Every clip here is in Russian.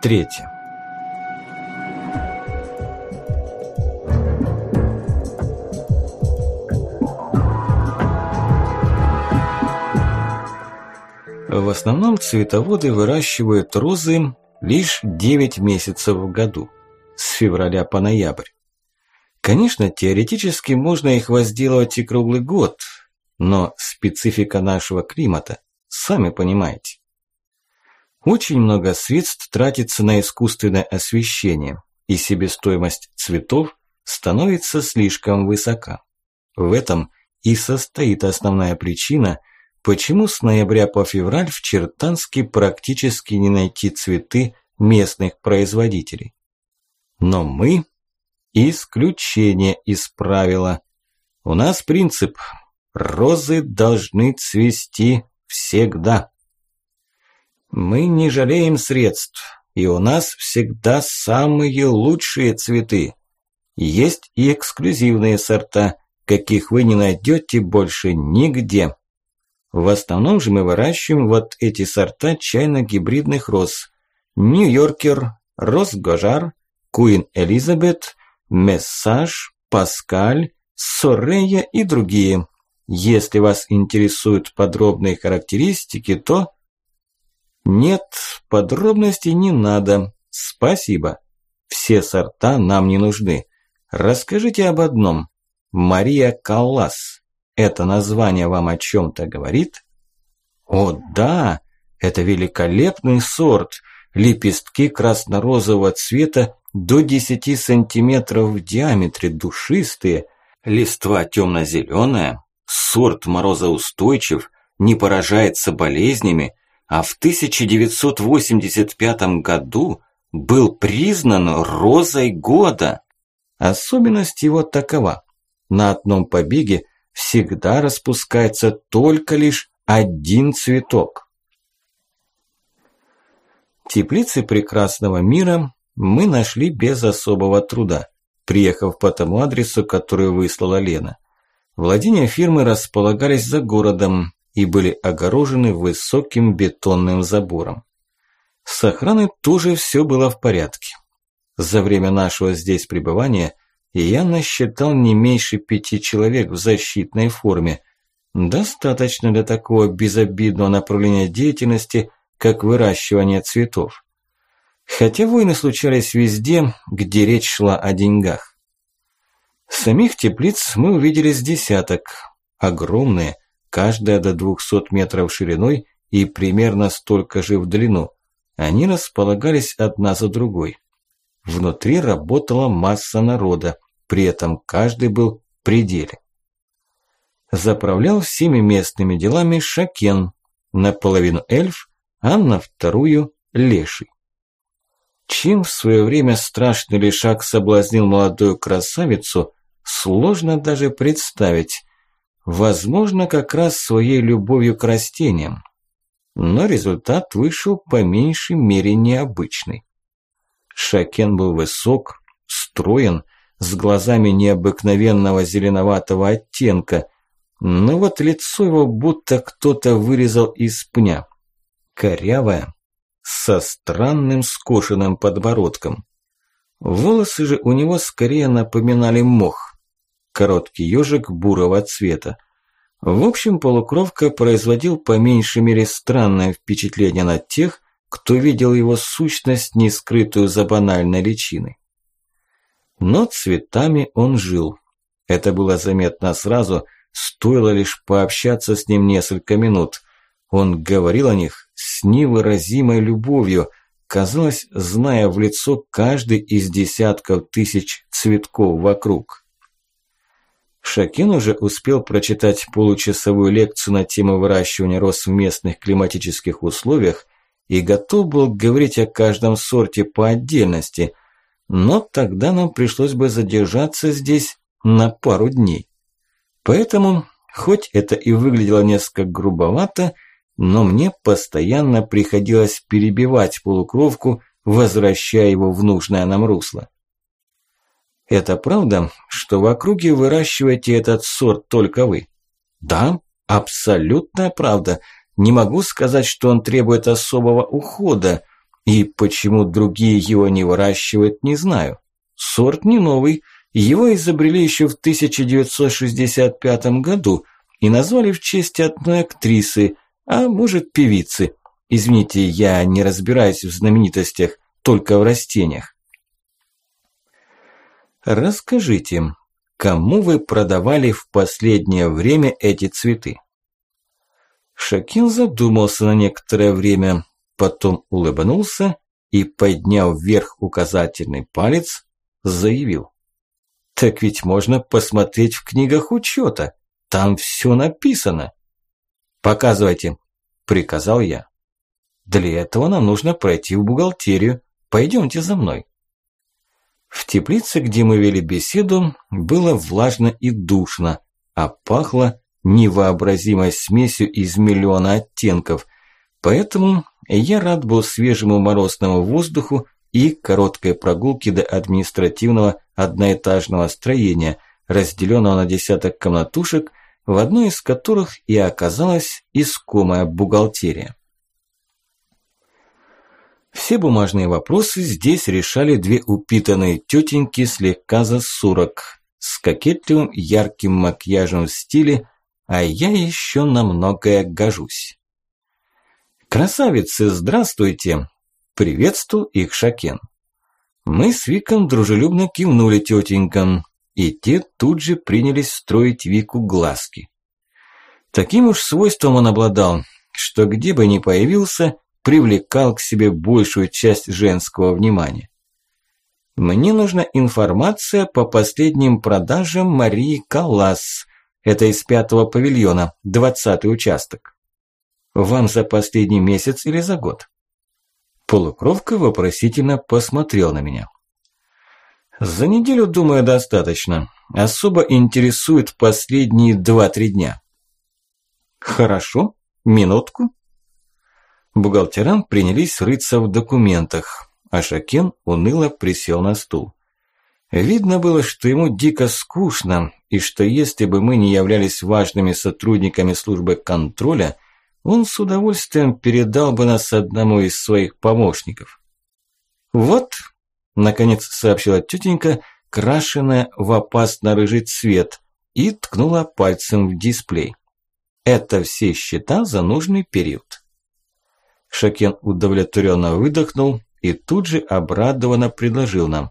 Третье. В основном цветоводы выращивают розы лишь 9 месяцев в году, с февраля по ноябрь. Конечно, теоретически можно их возделывать и круглый год, но специфика нашего климата, сами понимаете. Очень много средств тратится на искусственное освещение, и себестоимость цветов становится слишком высока. В этом и состоит основная причина, почему с ноября по февраль в Чертанске практически не найти цветы местных производителей. Но мы исключение из правила. У нас принцип «розы должны цвести всегда». Мы не жалеем средств, и у нас всегда самые лучшие цветы. Есть и эксклюзивные сорта, каких вы не найдете больше нигде. В основном же мы выращиваем вот эти сорта чайно-гибридных роз. Нью-Йоркер, Росгожар, Куин Элизабет, Мессаж, Паскаль, Сорея и другие. Если вас интересуют подробные характеристики, то нет, подробностей не надо. Спасибо. Все сорта нам не нужны. Расскажите об одном. Мария Каллас. Это название вам о чем-то говорит? О, да, это великолепный сорт. Лепестки красно-розового цвета до 10 сантиметров в диаметре, душистые. Листва темно-зеленая. Сорт морозоустойчив, не поражается болезнями, а в 1985 году был признан розой года. Особенность его такова. На одном побеге всегда распускается только лишь один цветок. Теплицы прекрасного мира мы нашли без особого труда, приехав по тому адресу, который выслала Лена. Владения фирмы располагались за городом, и были огорожены высоким бетонным забором. С охраной тоже все было в порядке. За время нашего здесь пребывания я насчитал не меньше пяти человек в защитной форме. Достаточно для такого безобидного направления деятельности, как выращивание цветов. Хотя войны случались везде, где речь шла о деньгах. Самих теплиц мы увидели с десяток. Огромные, каждая до 200 метров шириной и примерно столько же в длину. Они располагались одна за другой. Внутри работала масса народа, при этом каждый был в пределе. Заправлял всеми местными делами Шакен, наполовину эльф, а на вторую – леший. Чем в свое время страшный лишак соблазнил молодую красавицу, сложно даже представить, Возможно, как раз своей любовью к растениям. Но результат вышел по меньшей мере необычный. Шакен был высок, строен, с глазами необыкновенного зеленоватого оттенка, но вот лицо его будто кто-то вырезал из пня. Корявое, со странным скошенным подбородком. Волосы же у него скорее напоминали мох короткий ежик бурого цвета. В общем, полукровка производил по меньшей мере странное впечатление на тех, кто видел его сущность, не скрытую за банальной личиной. Но цветами он жил. Это было заметно сразу, стоило лишь пообщаться с ним несколько минут. Он говорил о них с невыразимой любовью, казалось, зная в лицо каждый из десятков тысяч цветков вокруг. Шакин уже успел прочитать получасовую лекцию на тему выращивания роз в местных климатических условиях и готов был говорить о каждом сорте по отдельности, но тогда нам пришлось бы задержаться здесь на пару дней. Поэтому, хоть это и выглядело несколько грубовато, но мне постоянно приходилось перебивать полукровку, возвращая его в нужное нам русло. Это правда, что в округе выращиваете этот сорт только вы? Да, абсолютная правда. Не могу сказать, что он требует особого ухода. И почему другие его не выращивают, не знаю. Сорт не новый, его изобрели еще в 1965 году и назвали в честь одной актрисы, а может певицы. Извините, я не разбираюсь в знаменитостях, только в растениях. Расскажите, кому вы продавали в последнее время эти цветы? Шакин задумался на некоторое время, потом улыбнулся и, подняв вверх указательный палец, заявил. Так ведь можно посмотреть в книгах учета. Там все написано. Показывайте, приказал я. Для этого нам нужно пройти в бухгалтерию. Пойдемте за мной. В теплице, где мы вели беседу, было влажно и душно, а пахло невообразимой смесью из миллиона оттенков. Поэтому я рад был свежему морозному воздуху и короткой прогулке до административного одноэтажного строения, разделенного на десяток комнатушек, в одной из которых и оказалась искомая бухгалтерия. Все бумажные вопросы здесь решали две упитанные тетеньки слегка за сорок, с кокетливым ярким макияжем в стиле, а я еще на многое гожусь. «Красавицы, здравствуйте!» – приветствовал их Шакен. Мы с Виком дружелюбно кивнули тетенькам, и те тут же принялись строить Вику глазки. Таким уж свойством он обладал, что где бы ни появился, привлекал к себе большую часть женского внимания. Мне нужна информация по последним продажам Марии Калас. Это из пятого павильона, двадцатый участок. Вам за последний месяц или за год? Полукровка вопросительно посмотрел на меня. За неделю, думаю, достаточно. Особо интересует последние два-три дня. Хорошо, минутку. Бухгалтерам принялись рыться в документах, а Шакен уныло присел на стул. Видно было, что ему дико скучно, и что если бы мы не являлись важными сотрудниками службы контроля – он с удовольствием передал бы нас одному из своих помощников. «Вот», – наконец сообщила тетенька, крашенная в опасно-рыжий цвет, и ткнула пальцем в дисплей. «Это все счета за нужный период». Шакен удовлетворенно выдохнул и тут же обрадованно предложил нам.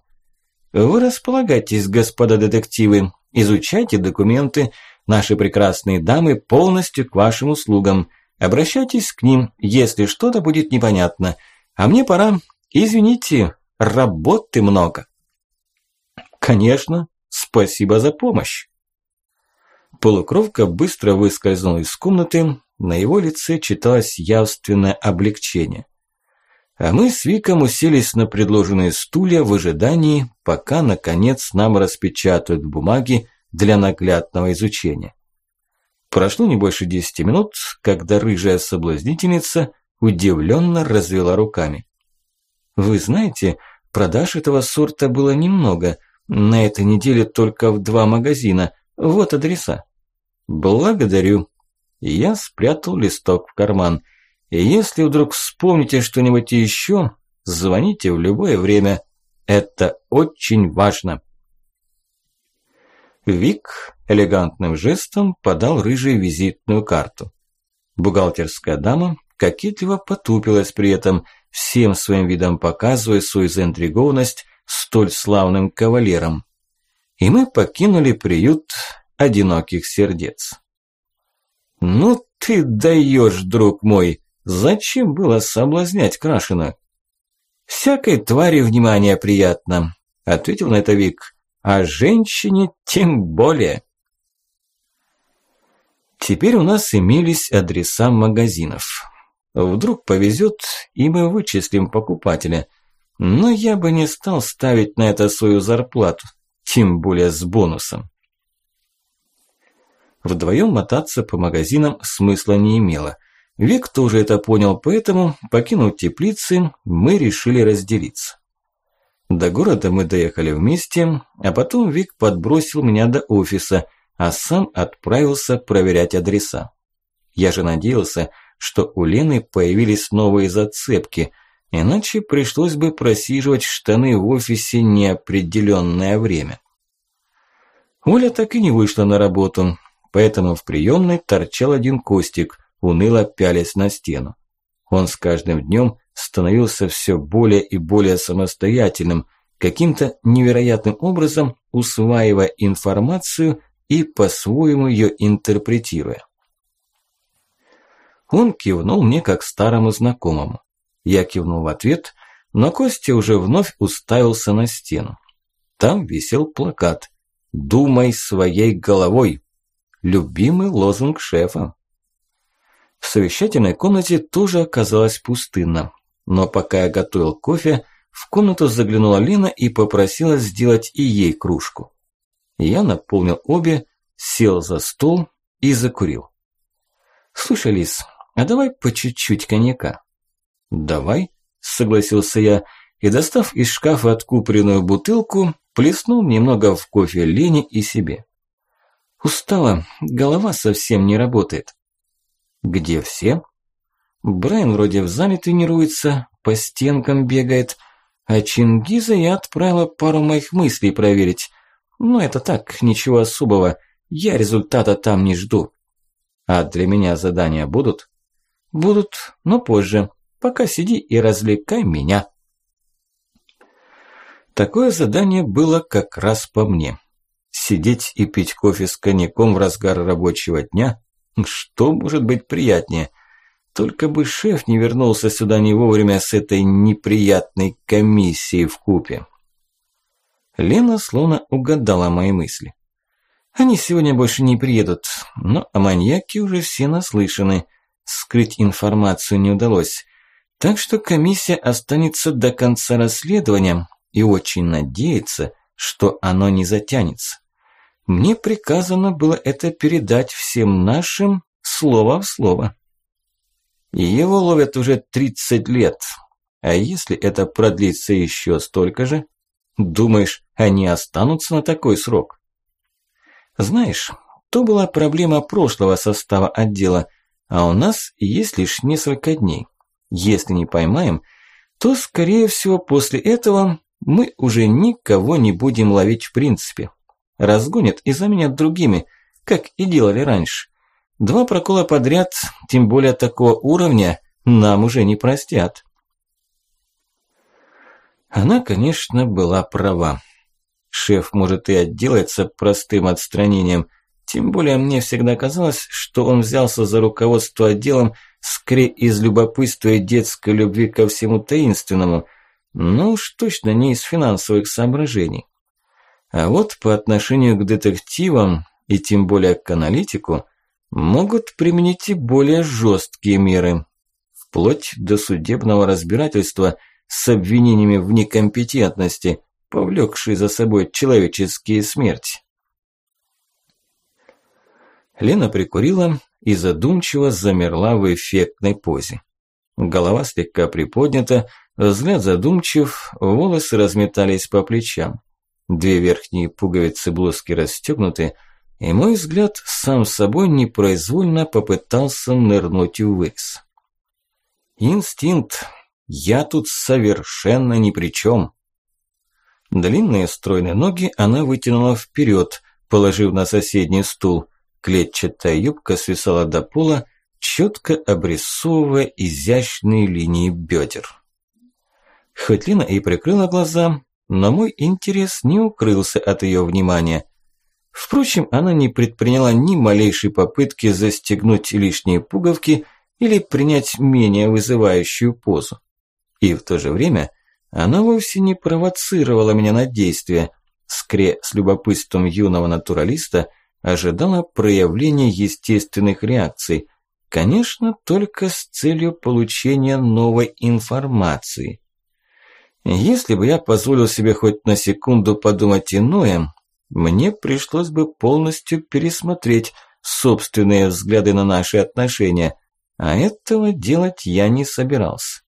«Вы располагайтесь, господа детективы, изучайте документы, наши прекрасные дамы полностью к вашим услугам». Обращайтесь к ним, если что-то будет непонятно. А мне пора. Извините, работы много. Конечно, спасибо за помощь. Полукровка быстро выскользнул из комнаты, на его лице читалось явственное облегчение. А мы с Виком уселись на предложенные стулья в ожидании, пока, наконец, нам распечатают бумаги для наглядного изучения. Прошло не больше десяти минут, когда рыжая соблазнительница удивленно развела руками. «Вы знаете, продаж этого сорта было немного. На этой неделе только в два магазина. Вот адреса». «Благодарю». Я спрятал листок в карман. И если вдруг вспомните что-нибудь еще, звоните в любое время. Это очень важно. Вик элегантным жестом подал рыжей визитную карту. Бухгалтерская дама кокетливо потупилась при этом, всем своим видом показывая свою заинтригованность столь славным кавалером. И мы покинули приют одиноких сердец. «Ну ты даешь, друг мой! Зачем было соблазнять Крашина?» «Всякой твари внимание приятно», – ответил на это Вик а женщине тем более. Теперь у нас имелись адреса магазинов. Вдруг повезет, и мы вычислим покупателя. Но я бы не стал ставить на это свою зарплату, тем более с бонусом. Вдвоем мотаться по магазинам смысла не имело. Вик тоже это понял, поэтому, покинув теплицы, мы решили разделиться. До города мы доехали вместе, а потом Вик подбросил меня до офиса, а сам отправился проверять адреса. Я же надеялся, что у Лены появились новые зацепки, Иначе пришлось бы просиживать штаны в офисе неопределенное время. Оля так и не вышла на работу, поэтому в приемной торчал один Костик, уныло пялясь на стену. Он с каждым днем становился все более и более самостоятельным, каким-то невероятным образом усваивая информацию и по-своему ее интерпретируя. Он кивнул мне как старому знакомому. Я кивнул в ответ, но Костя уже вновь уставился на стену. Там висел плакат «Думай своей головой» – любимый лозунг шефа. В совещательной комнате тоже оказалось пустынно, но пока я готовил кофе, в комнату заглянула Лена и попросила сделать и ей кружку. Я наполнил обе, сел за стол и закурил. «Слушай, Лис, а давай по чуть-чуть коньяка?» «Давай», – согласился я, и, достав из шкафа откупоренную бутылку, плеснул немного в кофе Лене и себе. Устала, голова совсем не работает. Где все? Брайан вроде в зале тренируется, по стенкам бегает, а Чингиза я отправила пару моих мыслей проверить. Но это так, ничего особого, я результата там не жду. А для меня задания будут? Будут, но позже. Пока сиди и развлекай меня. Такое задание было как раз по мне. Сидеть и пить кофе с коньяком в разгар рабочего дня? Что может быть приятнее? Только бы шеф не вернулся сюда не вовремя с этой неприятной комиссией в купе. Лена словно угадала мои мысли. Они сегодня больше не приедут, но о маньяке уже все наслышаны. Скрыть информацию не удалось. Так что комиссия останется до конца расследования и очень надеется, что оно не затянется. Мне приказано было это передать всем нашим слово в слово. Его ловят уже 30 лет. А если это продлится еще столько же? Думаешь, они останутся на такой срок? Знаешь, то была проблема прошлого состава отдела, а у нас есть лишь несколько дней. Если не поймаем, то, скорее всего, после этого мы уже никого не будем ловить в принципе. Разгонят и заменят другими, как и делали раньше. Два прокола подряд, тем более такого уровня, нам уже не простят. Она, конечно, была права. Шеф может и отделается простым отстранением, тем более мне всегда казалось, что он взялся за руководство отделом скорее из любопытства и детской любви ко всему таинственному, но уж точно не из финансовых соображений. А вот по отношению к детективам и тем более к аналитику могут применить и более жесткие меры, вплоть до судебного разбирательства с обвинениями в некомпетентности, повлекшей за собой человеческие смерти. Лена прикурила и задумчиво замерла в эффектной позе. Голова слегка приподнята, взгляд задумчив, волосы разметались по плечам. Две верхние пуговицы блузки расстегнуты, и мой взгляд сам собой непроизвольно попытался нырнуть ввысь. Инстинкт. Я тут совершенно ни при чем. Длинные стройные ноги она вытянула вперед, положив на соседний стул – Клетчатая юбка свисала до пола, четко обрисовывая изящные линии бедер. Хоть Лина и прикрыла глаза, но мой интерес не укрылся от ее внимания. Впрочем, она не предприняла ни малейшей попытки застегнуть лишние пуговки или принять менее вызывающую позу. И в то же время она вовсе не провоцировала меня на действия, скорее с любопытством юного натуралиста – ожидала проявления естественных реакций, конечно, только с целью получения новой информации. Если бы я позволил себе хоть на секунду подумать иное, мне пришлось бы полностью пересмотреть собственные взгляды на наши отношения, а этого делать я не собирался.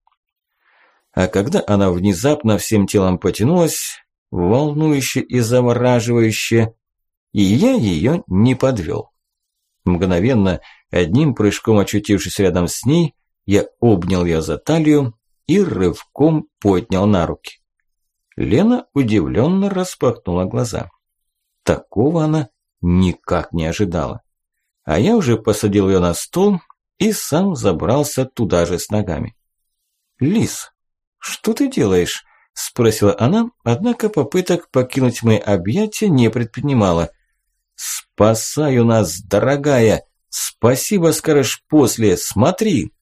А когда она внезапно всем телом потянулась, волнующе и завораживающе, и я ее не подвел. Мгновенно, одним прыжком очутившись рядом с ней, я обнял ее за талию и рывком поднял на руки. Лена удивленно распахнула глаза. Такого она никак не ожидала. А я уже посадил ее на стол и сам забрался туда же с ногами. «Лис, что ты делаешь?» – спросила она, однако попыток покинуть мои объятия не предпринимала. «Спасаю нас, дорогая! Спасибо скажешь после, смотри!»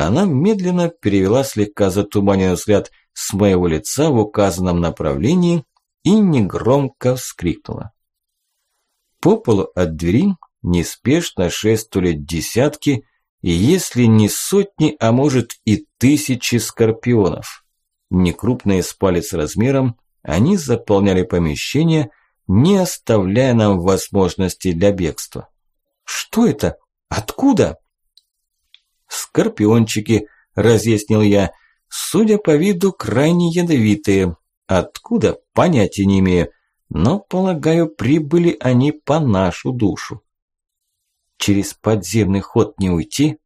Она медленно перевела слегка затуманенный взгляд с моего лица в указанном направлении и негромко вскрикнула. По полу от двери неспешно шествовали десятки, если не сотни, а может и тысячи скорпионов. Некрупные с палец размером, они заполняли помещение, не оставляя нам возможности для бегства. «Что это? Откуда?» «Скорпиончики», – разъяснил я, – «судя по виду, крайне ядовитые. Откуда? Понятия не имею, но, полагаю, прибыли они по нашу душу». «Через подземный ход не уйти?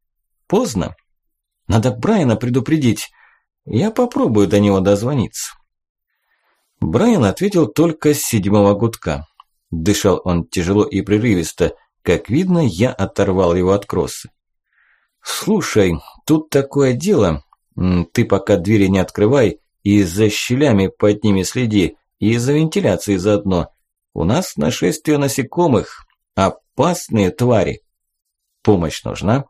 Поздно. Надо Брайана предупредить. Я попробую до него дозвониться». Брайан ответил только с седьмого гудка. Дышал он тяжело и прерывисто. Как видно, я оторвал его от кроссы. «Слушай, тут такое дело. Ты пока двери не открывай и за щелями под ними следи, и за вентиляцией заодно. У нас нашествие насекомых. Опасные твари. Помощь нужна?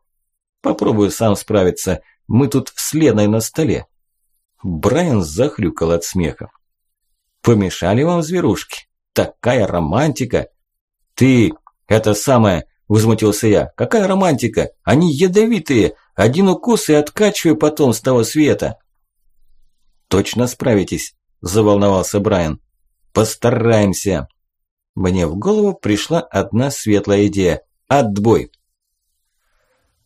Попробую сам справиться. Мы тут с Леной на столе». Брайан захрюкал от смеха. «Помешали вам зверушки? Такая романтика! Ты, это самое, Возмутился я. Какая романтика? Они ядовитые. Один укус и откачиваю потом с того света. Точно справитесь, заволновался Брайан. Постараемся. Мне в голову пришла одна светлая идея. Отбой.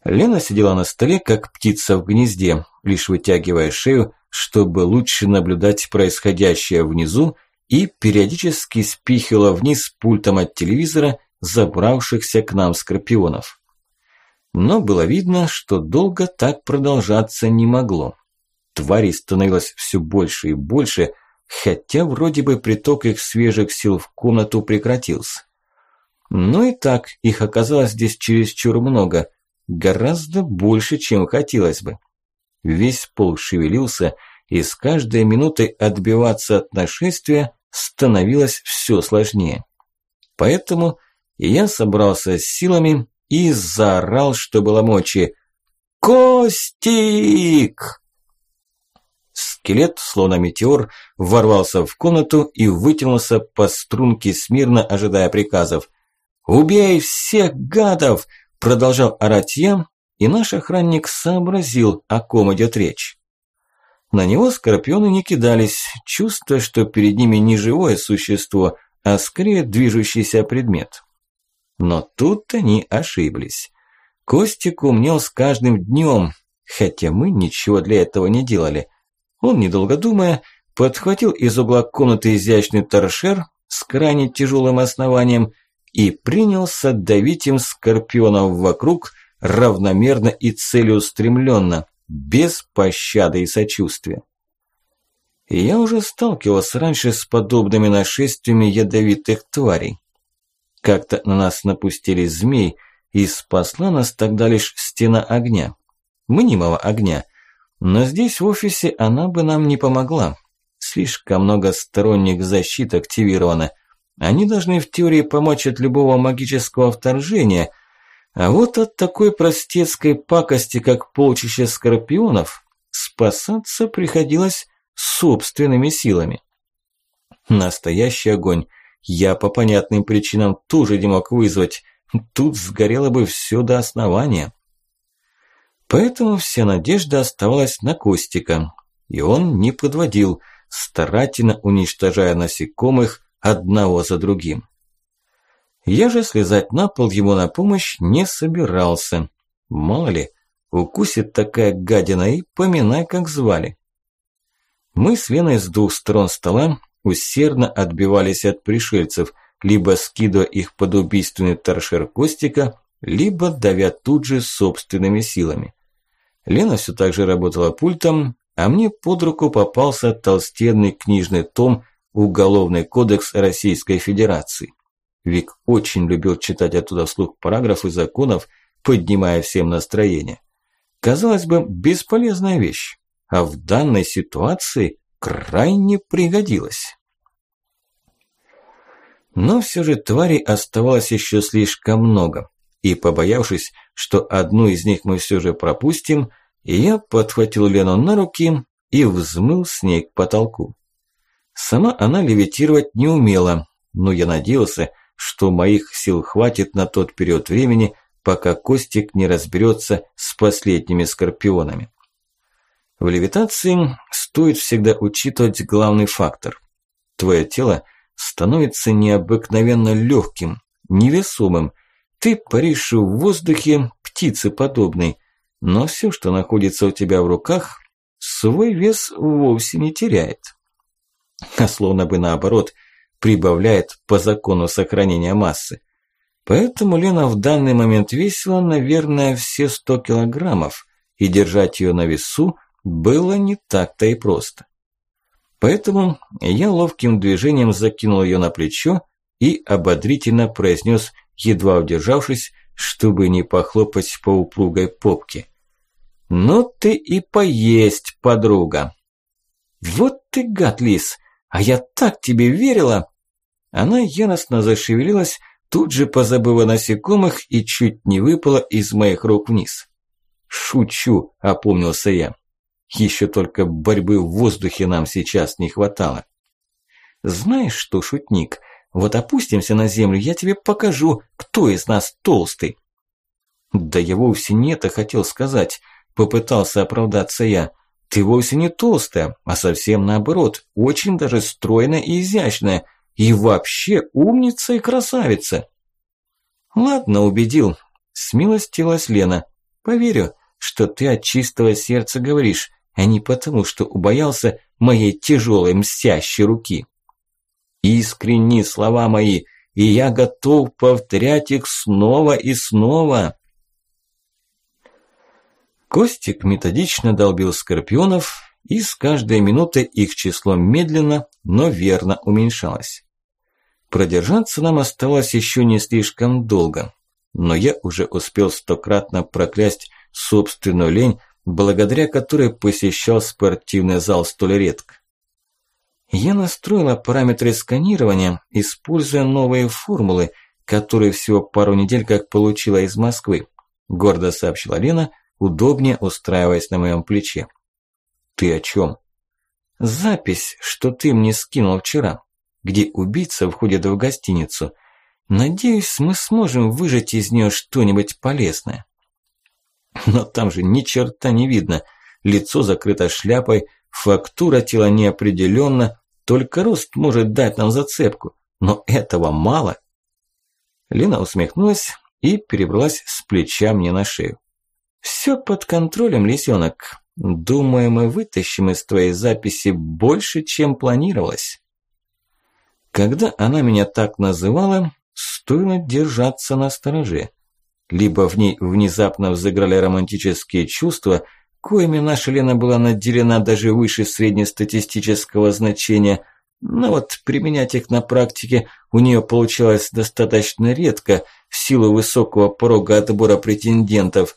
Лена сидела на столе, как птица в гнезде, лишь вытягивая шею, чтобы лучше наблюдать происходящее внизу, и периодически спихивала вниз пультом от телевизора забравшихся к нам скорпионов. Но было видно, что долго так продолжаться не могло. Тварей становилось все больше и больше, хотя вроде бы приток их свежих сил в комнату прекратился. Но и так их оказалось здесь чересчур много, гораздо больше, чем хотелось бы. Весь пол шевелился, и с каждой минутой отбиваться от нашествия становилось все сложнее. Поэтому я собрался с силами и заорал, что было мочи. «Костик!» Скелет, словно метеор, ворвался в комнату и вытянулся по струнке смирно, ожидая приказов. «Убей всех гадов!» – продолжал орать я, и наш охранник сообразил, о ком идет речь. На него скорпионы не кидались, чувствуя, что перед ними не живое существо, а скорее движущийся предмет. Но тут они ошиблись. Костик умнел с каждым днем, хотя мы ничего для этого не делали. Он, недолго думая, подхватил из угла комнаты изящный торшер с крайне тяжелым основанием и принялся давить им скорпионов вокруг равномерно и целеустремленно, без пощады и сочувствия. Я уже сталкивался раньше с подобными нашествиями ядовитых тварей. Как-то на нас напустили змей, и спасла нас тогда лишь стена огня. Мнимого огня. Но здесь в офисе она бы нам не помогла. Слишком много сторонних защит активировано. Они должны в теории помочь от любого магического вторжения, а вот от такой простецкой пакости, как полчища скорпионов, спасаться приходилось собственными силами. Настоящий огонь я по понятным причинам тоже не мог вызвать. Тут сгорело бы все до основания. Поэтому вся надежда оставалась на Костика. И он не подводил, старательно уничтожая насекомых одного за другим. Я же слезать на пол ему на помощь не собирался. Мало ли, укусит такая гадина и поминай, как звали. Мы с Леной с двух сторон стола усердно отбивались от пришельцев, либо скидывая их под убийственный торшер Костика, либо давя тут же собственными силами. Лена все так же работала пультом, а мне под руку попался толстенный книжный том «Уголовный кодекс Российской Федерации». Вик очень любил читать оттуда вслух параграфы законов, поднимая всем настроение. Казалось бы, бесполезная вещь, а в данной ситуации крайне пригодилась. Но все же тварей оставалось еще слишком много, и побоявшись, что одну из них мы все же пропустим, я подхватил Лену на руки и взмыл с ней к потолку. Сама она левитировать не умела, но я надеялся, что моих сил хватит на тот период времени, пока Костик не разберется с последними скорпионами. В левитации стоит всегда учитывать главный фактор. Твое тело становится необыкновенно легким, невесомым. Ты паришь в воздухе птицы подобной, но все, что находится у тебя в руках, свой вес вовсе не теряет. А словно бы наоборот, прибавляет по закону сохранения массы. Поэтому Лена в данный момент весила, наверное, все 100 килограммов, и держать ее на весу было не так-то и просто. Поэтому я ловким движением закинул ее на плечо и ободрительно произнес, едва удержавшись, чтобы не похлопать по упругой попке. «Ну ты и поесть, подруга!» «Вот ты гад, лис! А я так тебе верила!» Она яростно зашевелилась, тут же позабыв о насекомых и чуть не выпала из моих рук вниз. «Шучу!» – опомнился я. Еще только борьбы в воздухе нам сейчас не хватало. Знаешь что, шутник, вот опустимся на землю, я тебе покажу, кто из нас толстый. Да я вовсе не это хотел сказать, попытался оправдаться я. Ты вовсе не толстая, а совсем наоборот, очень даже стройная и изящная, и вообще умница и красавица. Ладно, убедил, смилостилась Лена. Поверю, что ты от чистого сердца говоришь, а не потому, что убоялся моей тяжелой мстящей руки. Искренние слова мои, и я готов повторять их снова и снова. Костик методично долбил скорпионов, и с каждой минутой их число медленно, но верно уменьшалось. Продержаться нам оставалось еще не слишком долго, но я уже успел стократно проклясть собственную лень благодаря которой посещал спортивный зал столь редко. Я настроила параметры сканирования, используя новые формулы, которые всего пару недель как получила из Москвы, гордо сообщила Лена, удобнее устраиваясь на моем плече. Ты о чем? Запись, что ты мне скинул вчера, где убийца входит в гостиницу. Надеюсь, мы сможем выжать из нее что-нибудь полезное. Но там же ни черта не видно. Лицо закрыто шляпой, фактура тела неопределенна, только рост может дать нам зацепку. Но этого мало. Лена усмехнулась и перебралась с плеча мне на шею. Все под контролем, лисенок. Думаю, мы вытащим из твоей записи больше, чем планировалось. Когда она меня так называла, стоило держаться на стороже либо в ней внезапно взыграли романтические чувства, коими наша Лена была наделена даже выше среднестатистического значения, но вот применять их на практике у нее получалось достаточно редко в силу высокого порога отбора претендентов,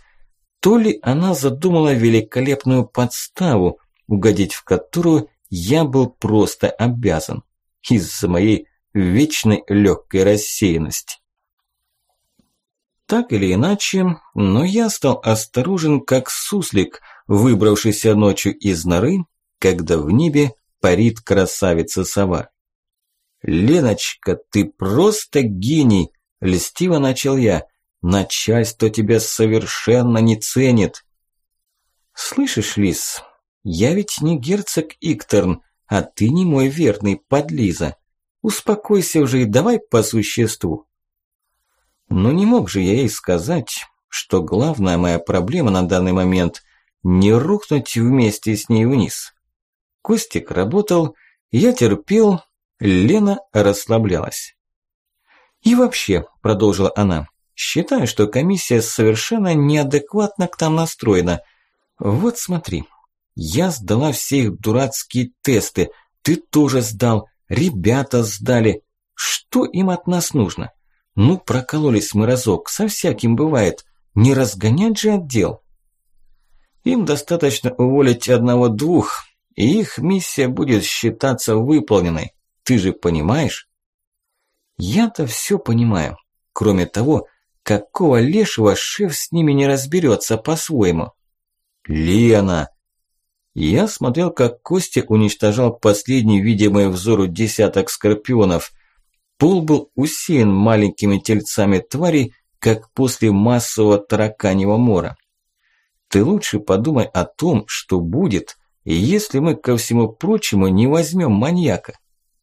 то ли она задумала великолепную подставу, угодить в которую я был просто обязан из-за моей вечной легкой рассеянности. Так или иначе, но я стал осторожен, как суслик, выбравшийся ночью из норы, когда в небе парит красавица-сова. «Леночка, ты просто гений!» – льстиво начал я. «Начальство тебя совершенно не ценит!» «Слышишь, Лис, я ведь не герцог Икторн, а ты не мой верный подлиза. Успокойся уже и давай по существу. Но не мог же я ей сказать, что главная моя проблема на данный момент – не рухнуть вместе с ней вниз. Костик работал, я терпел, Лена расслаблялась. «И вообще», – продолжила она, – «считаю, что комиссия совершенно неадекватно к нам настроена. Вот смотри, я сдала все их дурацкие тесты, ты тоже сдал, ребята сдали. Что им от нас нужно? Ну, прокололись мы разок, со всяким бывает. Не разгонять же отдел. Им достаточно уволить одного-двух, и их миссия будет считаться выполненной. Ты же понимаешь? Я-то все понимаю. Кроме того, какого лешего шеф с ними не разберется по-своему? Лена! Я смотрел, как Костя уничтожал последний видимый взору десяток скорпионов. Пол был усеян маленькими тельцами тварей, как после массового тараканьего мора. Ты лучше подумай о том, что будет, если мы ко всему прочему не возьмем маньяка.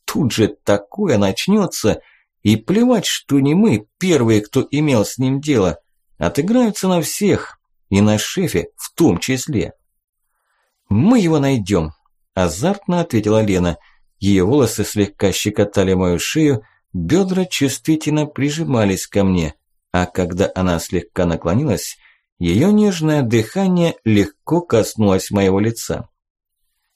Тут же такое начнется, и плевать, что не мы первые, кто имел с ним дело, отыграются на всех, и на шефе в том числе. «Мы его найдем», – азартно ответила Лена. Ее волосы слегка щекотали мою шею, бедра чувствительно прижимались ко мне, а когда она слегка наклонилась, ее нежное дыхание легко коснулось моего лица.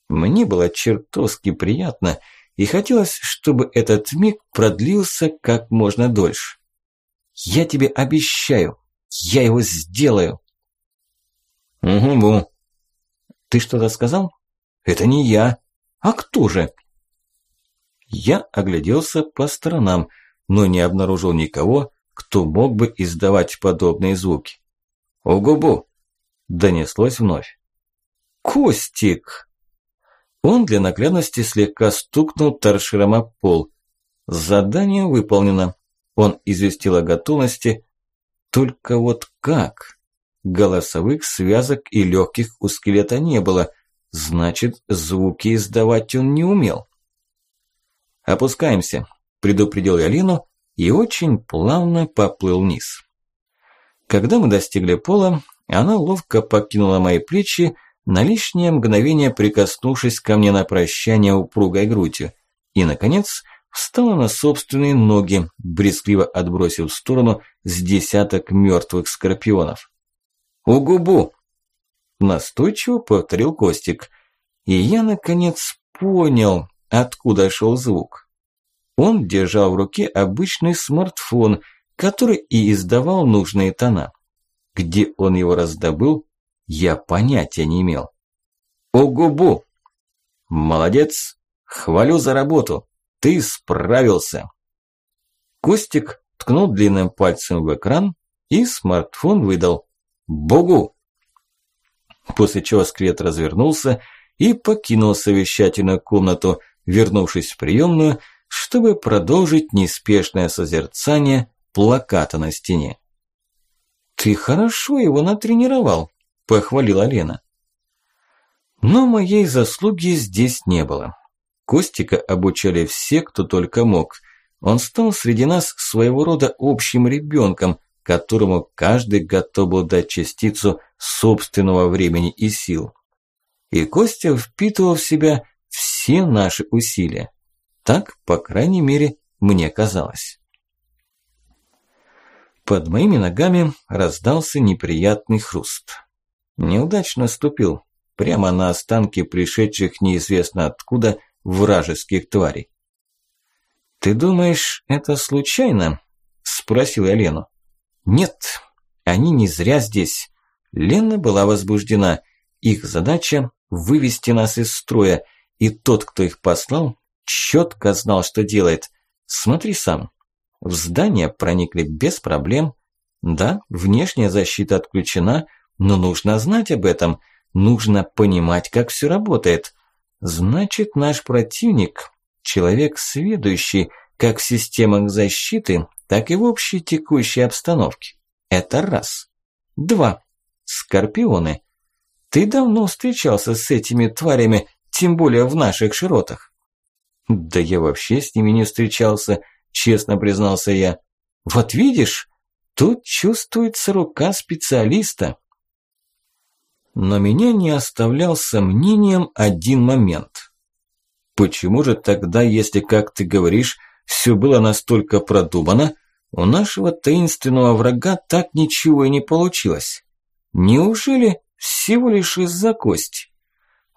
Мне было чертовски приятно, и хотелось, чтобы этот миг продлился как можно дольше. «Я тебе обещаю, я его сделаю!» «Угу-бу!» «Ты что-то сказал?» «Это не я. А кто же?» Я огляделся по сторонам, но не обнаружил никого, кто мог бы издавать подобные звуки. «О губу!» – донеслось вновь. «Костик!» Он для наглядности слегка стукнул торшером об пол. Задание выполнено. Он известил о готовности. Только вот как? Голосовых связок и легких у скелета не было. Значит, звуки издавать он не умел. «Опускаемся», – предупредил я Лину и очень плавно поплыл вниз. Когда мы достигли пола, она ловко покинула мои плечи, на лишнее мгновение прикоснувшись ко мне на прощание упругой грудью, и, наконец, встала на собственные ноги, брезгливо отбросив в сторону с десяток мертвых скорпионов. «У губу!» – настойчиво повторил Костик, и я, наконец, понял, откуда шел звук. Он держал в руке обычный смартфон – который и издавал нужные тона. Где он его раздобыл, я понятия не имел. «О губу!» «Молодец! Хвалю за работу! Ты справился!» Костик ткнул длинным пальцем в экран, и смартфон выдал «Богу!». После чего скелет развернулся и покинул совещательную комнату, вернувшись в приемную, чтобы продолжить неспешное созерцание плаката на стене. «Ты хорошо его натренировал», – похвалила Лена. Но моей заслуги здесь не было. Костика обучали все, кто только мог. Он стал среди нас своего рода общим ребенком, которому каждый готов был дать частицу собственного времени и сил. И Костя впитывал в себя все наши усилия. Так, по крайней мере, мне казалось. Под моими ногами раздался неприятный хруст. Неудачно ступил, прямо на останки пришедших неизвестно откуда вражеских тварей. «Ты думаешь, это случайно?» – спросил я Лену. «Нет, они не зря здесь». Лена была возбуждена. Их задача – вывести нас из строя, и тот, кто их послал, четко знал, что делает. Смотри сам. В здание проникли без проблем. Да, внешняя защита отключена, но нужно знать об этом. Нужно понимать, как все работает. Значит, наш противник – человек сведущий как в системах защиты, так и в общей текущей обстановке. Это раз. Два. Скорпионы. Ты давно встречался с этими тварями, тем более в наших широтах. Да я вообще с ними не встречался, честно признался я. Вот видишь, тут чувствуется рука специалиста. Но меня не оставлял сомнением один момент. Почему же тогда, если, как ты говоришь, все было настолько продумано, у нашего таинственного врага так ничего и не получилось? Неужели всего лишь из-за кости.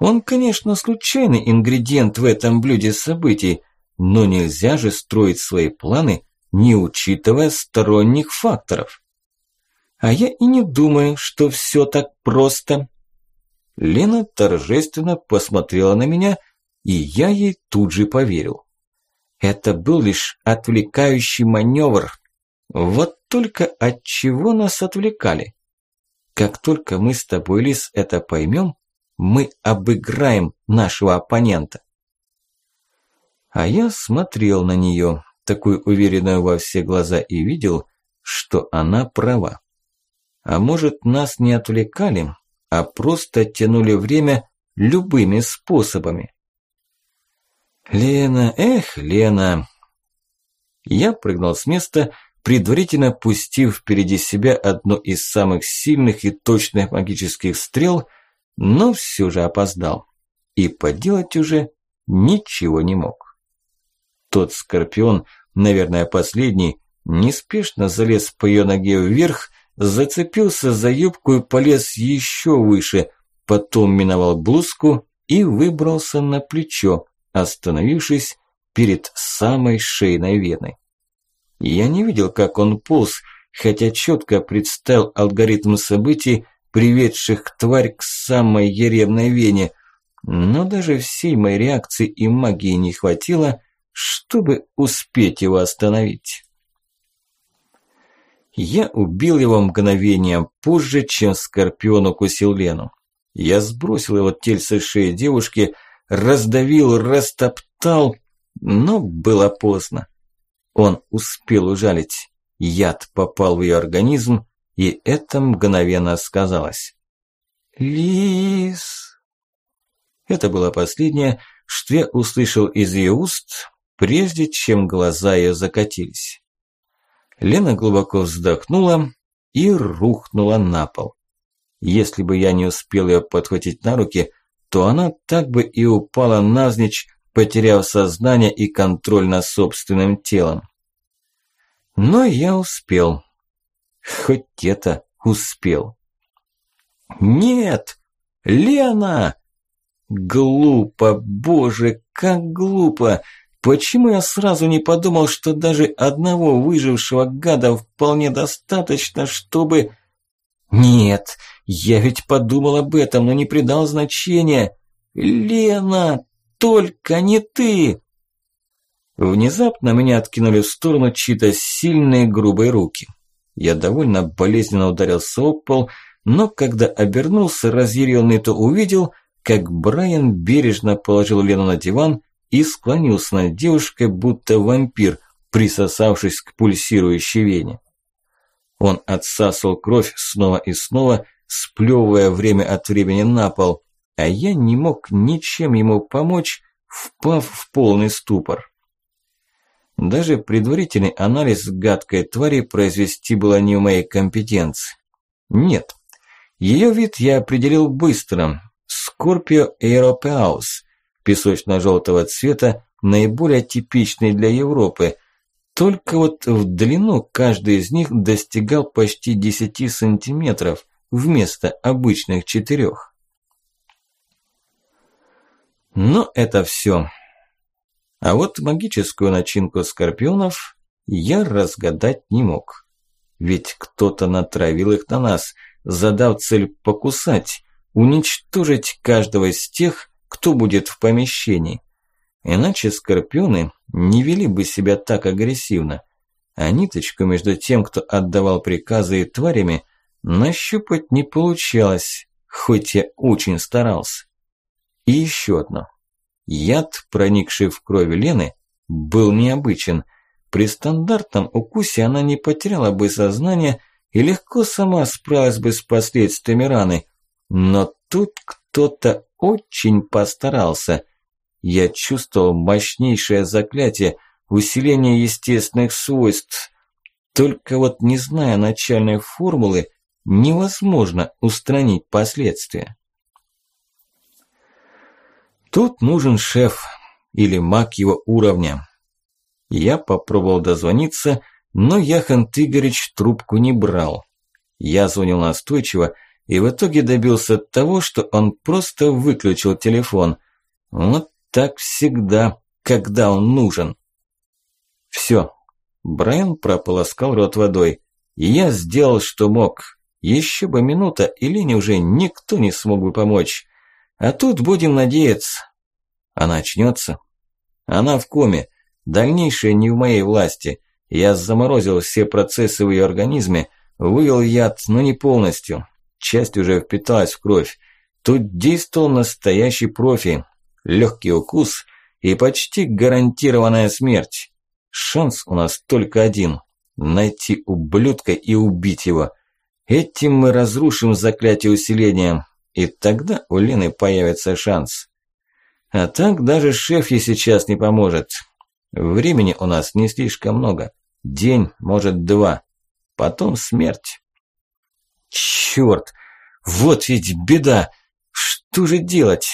Он, конечно, случайный ингредиент в этом блюде событий, но нельзя же строить свои планы, не учитывая сторонних факторов. А я и не думаю, что все так просто. Лена торжественно посмотрела на меня, и я ей тут же поверил. Это был лишь отвлекающий маневр. Вот только от чего нас отвлекали? Как только мы с тобой, Лис, это поймем, мы обыграем нашего оппонента. А я смотрел на нее, такую уверенную во все глаза, и видел, что она права. А может, нас не отвлекали, а просто тянули время любыми способами. Лена, эх, Лена. Я прыгнул с места, предварительно пустив впереди себя одну из самых сильных и точных магических стрел, но все же опоздал. И поделать уже ничего не мог. Тот скорпион, наверное, последний, неспешно залез по ее ноге вверх, зацепился за юбку и полез еще выше, потом миновал блузку и выбрался на плечо, остановившись перед самой шейной веной. Я не видел, как он полз, хотя четко представил алгоритм событий, приведших тварь к самой еревной вене, но даже всей моей реакции и магии не хватило, чтобы успеть его остановить. Я убил его мгновением позже, чем Скорпион укусил Лену. Я сбросил его тельце шеи девушки, раздавил, растоптал, но было поздно. Он успел ужалить. Яд попал в ее организм, и это мгновенно сказалось. «Лис!» Это было последнее, что я услышал из ее уст, прежде чем глаза ее закатились. Лена глубоко вздохнула и рухнула на пол. Если бы я не успел ее подхватить на руки, то она так бы и упала навзничь, потеряв сознание и контроль над собственным телом. Но я успел. Хоть это успел. «Нет! Лена!» Глупо, боже, как глупо! Почему я сразу не подумал, что даже одного выжившего гада вполне достаточно, чтобы... Нет, я ведь подумал об этом, но не придал значения. Лена, только не ты! Внезапно меня откинули в сторону чьи-то сильные грубые руки. Я довольно болезненно ударился об пол, но когда обернулся разъяренный, то увидел, как Брайан бережно положил Лену на диван и склонился над девушкой, будто вампир, присосавшись к пульсирующей вене. Он отсасывал кровь снова и снова, сплёвывая время от времени на пол, а я не мог ничем ему помочь, впав в полный ступор. Даже предварительный анализ гадкой твари произвести было не в моей компетенции. Нет, ее вид я определил быстро. Скорпио Европеаус, песочно-желтого цвета, наиболее типичный для Европы. Только вот в длину каждый из них достигал почти 10 сантиметров вместо обычных четырех. Но это все. А вот магическую начинку скорпионов я разгадать не мог. Ведь кто-то натравил их на нас, задав цель покусать, уничтожить каждого из тех, кто будет в помещении. Иначе скорпионы не вели бы себя так агрессивно, а ниточку между тем, кто отдавал приказы и тварями, нащупать не получалось, хоть я очень старался. И еще одно. Яд, проникший в кровь Лены, был необычен. При стандартном укусе она не потеряла бы сознание и легко сама справилась бы с последствиями раны. Но тут кто-то очень постарался. Я чувствовал мощнейшее заклятие, усиление естественных свойств. Только вот не зная начальной формулы, невозможно устранить последствия. Тут нужен шеф или маг его уровня. Я попробовал дозвониться, но Яхан Игоревич трубку не брал. Я звонил настойчиво, и в итоге добился того, что он просто выключил телефон. Вот так всегда, когда он нужен. Все. Брайан прополоскал рот водой. Я сделал, что мог. Еще бы минута, и Лене уже никто не смог бы помочь. А тут будем надеяться. Она очнется. Она в коме. Дальнейшее не в моей власти. Я заморозил все процессы в ее организме, вывел яд, но не полностью. Часть уже впиталась в кровь. Тут действовал настоящий профи. Легкий укус и почти гарантированная смерть. Шанс у нас только один – найти ублюдка и убить его. Этим мы разрушим заклятие усиления, и тогда у Лены появится шанс. А так даже шеф ей сейчас не поможет. Времени у нас не слишком много. День, может, два. Потом смерть. Чёрт, вот ведь беда. Что же делать?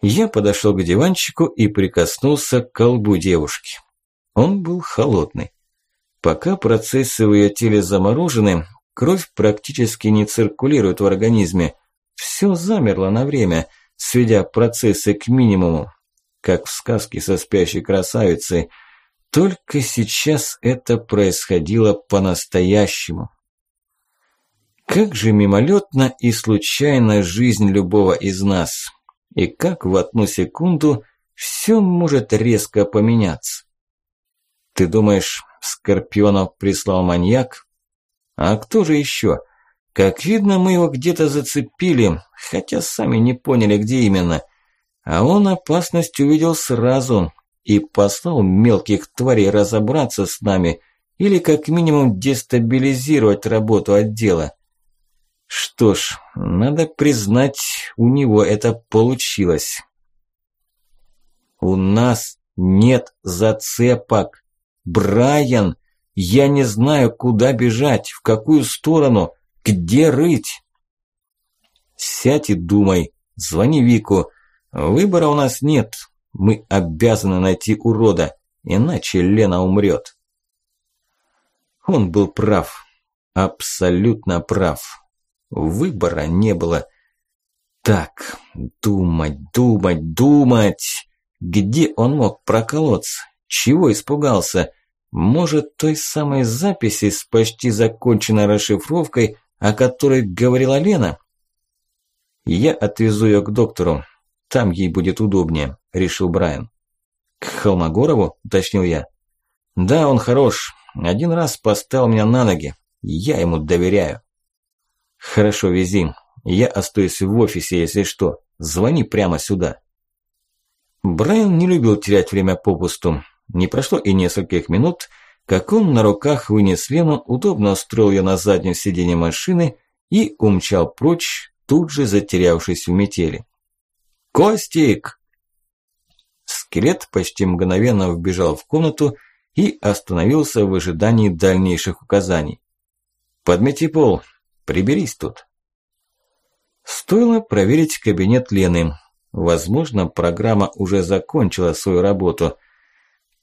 Я подошел к диванчику и прикоснулся к колбу девушки. Он был холодный. Пока процессы в ее теле заморожены, кровь практически не циркулирует в организме. Все замерло на время, сведя процессы к минимуму как в сказке со спящей красавицей. Только сейчас это происходило по-настоящему. Как же мимолетна и случайна жизнь любого из нас. И как в одну секунду все может резко поменяться. Ты думаешь, Скорпионов прислал маньяк? А кто же еще? Как видно, мы его где-то зацепили, хотя сами не поняли, где именно – а он опасность увидел сразу и послал мелких тварей разобраться с нами или как минимум дестабилизировать работу отдела. Что ж, надо признать, у него это получилось. У нас нет зацепок. Брайан, я не знаю, куда бежать, в какую сторону, где рыть. Сядь и думай, звони Вику, Выбора у нас нет. Мы обязаны найти урода, иначе Лена умрет. Он был прав. Абсолютно прав. Выбора не было. Так, думать, думать, думать. Где он мог проколоться? Чего испугался? Может, той самой записи с почти законченной расшифровкой, о которой говорила Лена? Я отвезу ее к доктору. Там ей будет удобнее», – решил Брайан. «К Холмогорову?» – уточнил я. «Да, он хорош. Один раз поставил меня на ноги. Я ему доверяю». «Хорошо, вези. Я остаюсь в офисе, если что. Звони прямо сюда». Брайан не любил терять время попусту. Не прошло и нескольких минут, как он на руках вынес Лену, удобно устроил ее на заднем сиденье машины и умчал прочь, тут же затерявшись в метели. «Костик!» Скелет почти мгновенно вбежал в комнату и остановился в ожидании дальнейших указаний. «Подмети пол, приберись тут». Стоило проверить кабинет Лены. Возможно, программа уже закончила свою работу.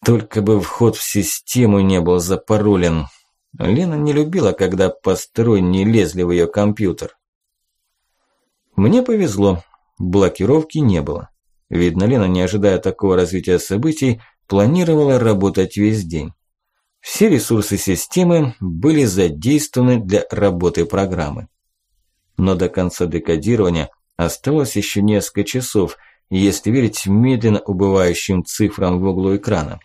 Только бы вход в систему не был запаролен. Лена не любила, когда посторонние лезли в ее компьютер. Мне повезло. Блокировки не было. Видно, Лена, не ожидая такого развития событий, планировала работать весь день. Все ресурсы системы были задействованы для работы программы. Но до конца декодирования осталось еще несколько часов, если верить медленно убывающим цифрам в углу экрана.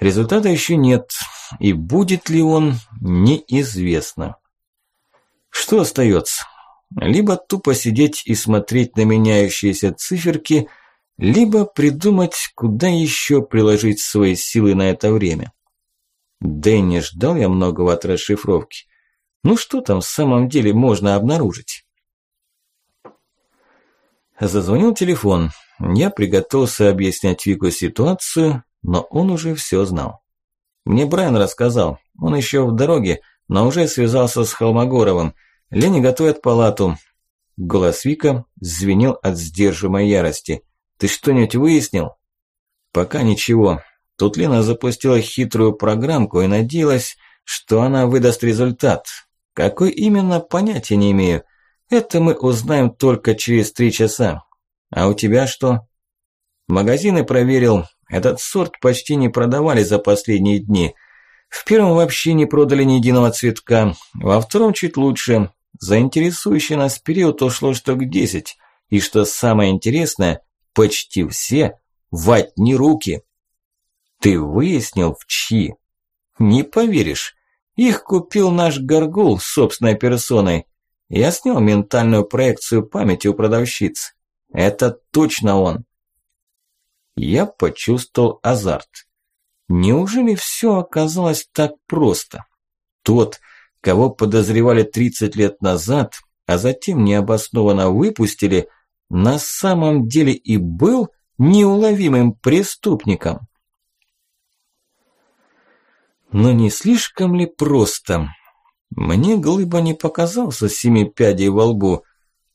Результата еще нет, и будет ли он, неизвестно. Что остается? Либо тупо сидеть и смотреть на меняющиеся циферки, либо придумать, куда еще приложить свои силы на это время. Да и не ждал я многого от расшифровки. Ну что там в самом деле можно обнаружить? Зазвонил телефон. Я приготовился объяснять Вику ситуацию, но он уже все знал. Мне Брайан рассказал. Он еще в дороге, но уже связался с Холмогоровым – Лене готовят палату. Голос Вика звенел от сдерживаемой ярости. Ты что-нибудь выяснил? Пока ничего. Тут Лена запустила хитрую программку и надеялась, что она выдаст результат. Какой именно, понятия не имею. Это мы узнаем только через три часа. А у тебя что? Магазины проверил. Этот сорт почти не продавали за последние дни. В первом вообще не продали ни единого цветка. Во втором чуть лучше. За интересующий нас период ушло штук 10. И что самое интересное, почти все в одни руки. Ты выяснил, в чьи? Не поверишь. Их купил наш Горгул собственной персоной. Я снял ментальную проекцию памяти у продавщиц. Это точно он. Я почувствовал азарт. Неужели все оказалось так просто? Тот, кого подозревали 30 лет назад, а затем необоснованно выпустили, на самом деле и был неуловимым преступником. Но не слишком ли просто? Мне Глыба не показался семи пядей во лбу.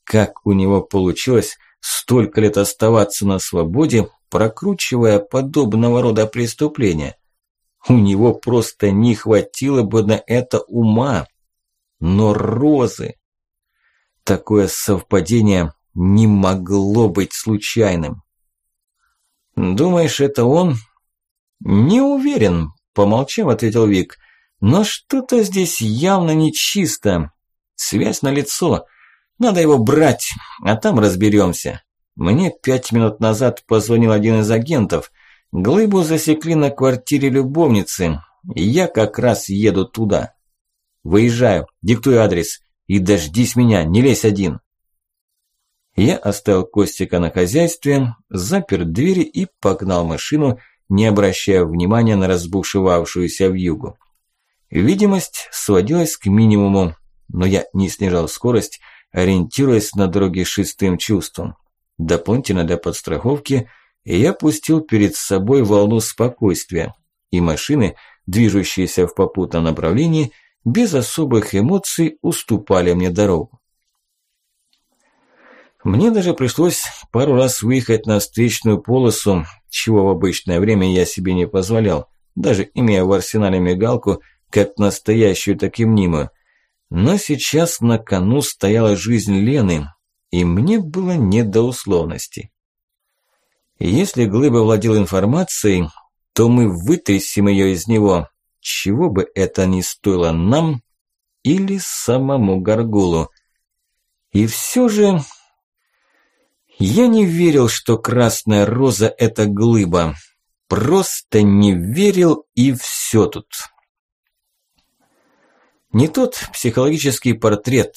Как у него получилось столько лет оставаться на свободе, прокручивая подобного рода преступления? У него просто не хватило бы на это ума. Но розы... Такое совпадение не могло быть случайным. «Думаешь, это он?» «Не уверен», Помолчав, ответил Вик. Но что-то здесь явно нечисто. Связь на лицо. Надо его брать, а там разберемся. Мне пять минут назад позвонил один из агентов. Глыбу засекли на квартире любовницы. Я как раз еду туда. Выезжаю, диктуй адрес. И дождись меня, не лезь один. Я оставил Костика на хозяйстве, запер двери и погнал машину, не обращая внимания на разбушевавшуюся вьюгу. Видимость сводилась к минимуму, но я не снижал скорость, ориентируясь на дороге шестым чувством. Дополнительно для подстраховки я пустил перед собой волну спокойствия, и машины, движущиеся в попутном направлении, без особых эмоций уступали мне дорогу. Мне даже пришлось пару раз выехать на встречную полосу, чего в обычное время я себе не позволял, даже имея в арсенале мигалку, как настоящую, так и мнимую. Но сейчас на кону стояла жизнь Лены, и мне было не до условностей. Если Глыба владел информацией, то мы вытрясем ее из него, чего бы это ни стоило нам или самому Гаргулу. И все же я не верил, что красная роза – это глыба. Просто не верил и все тут. Не тот психологический портрет.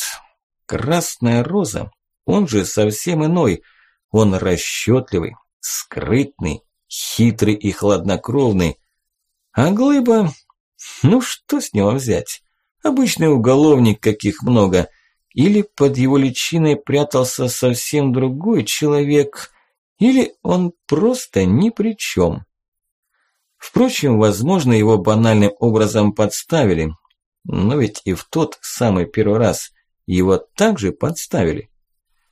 Красная роза, он же совсем иной. Он расчетливый, скрытный, хитрый и хладнокровный. А глыба, ну что с него взять? Обычный уголовник, каких много – или под его личиной прятался совсем другой человек, или он просто ни при чем. Впрочем, возможно, его банальным образом подставили, но ведь и в тот самый первый раз его также подставили.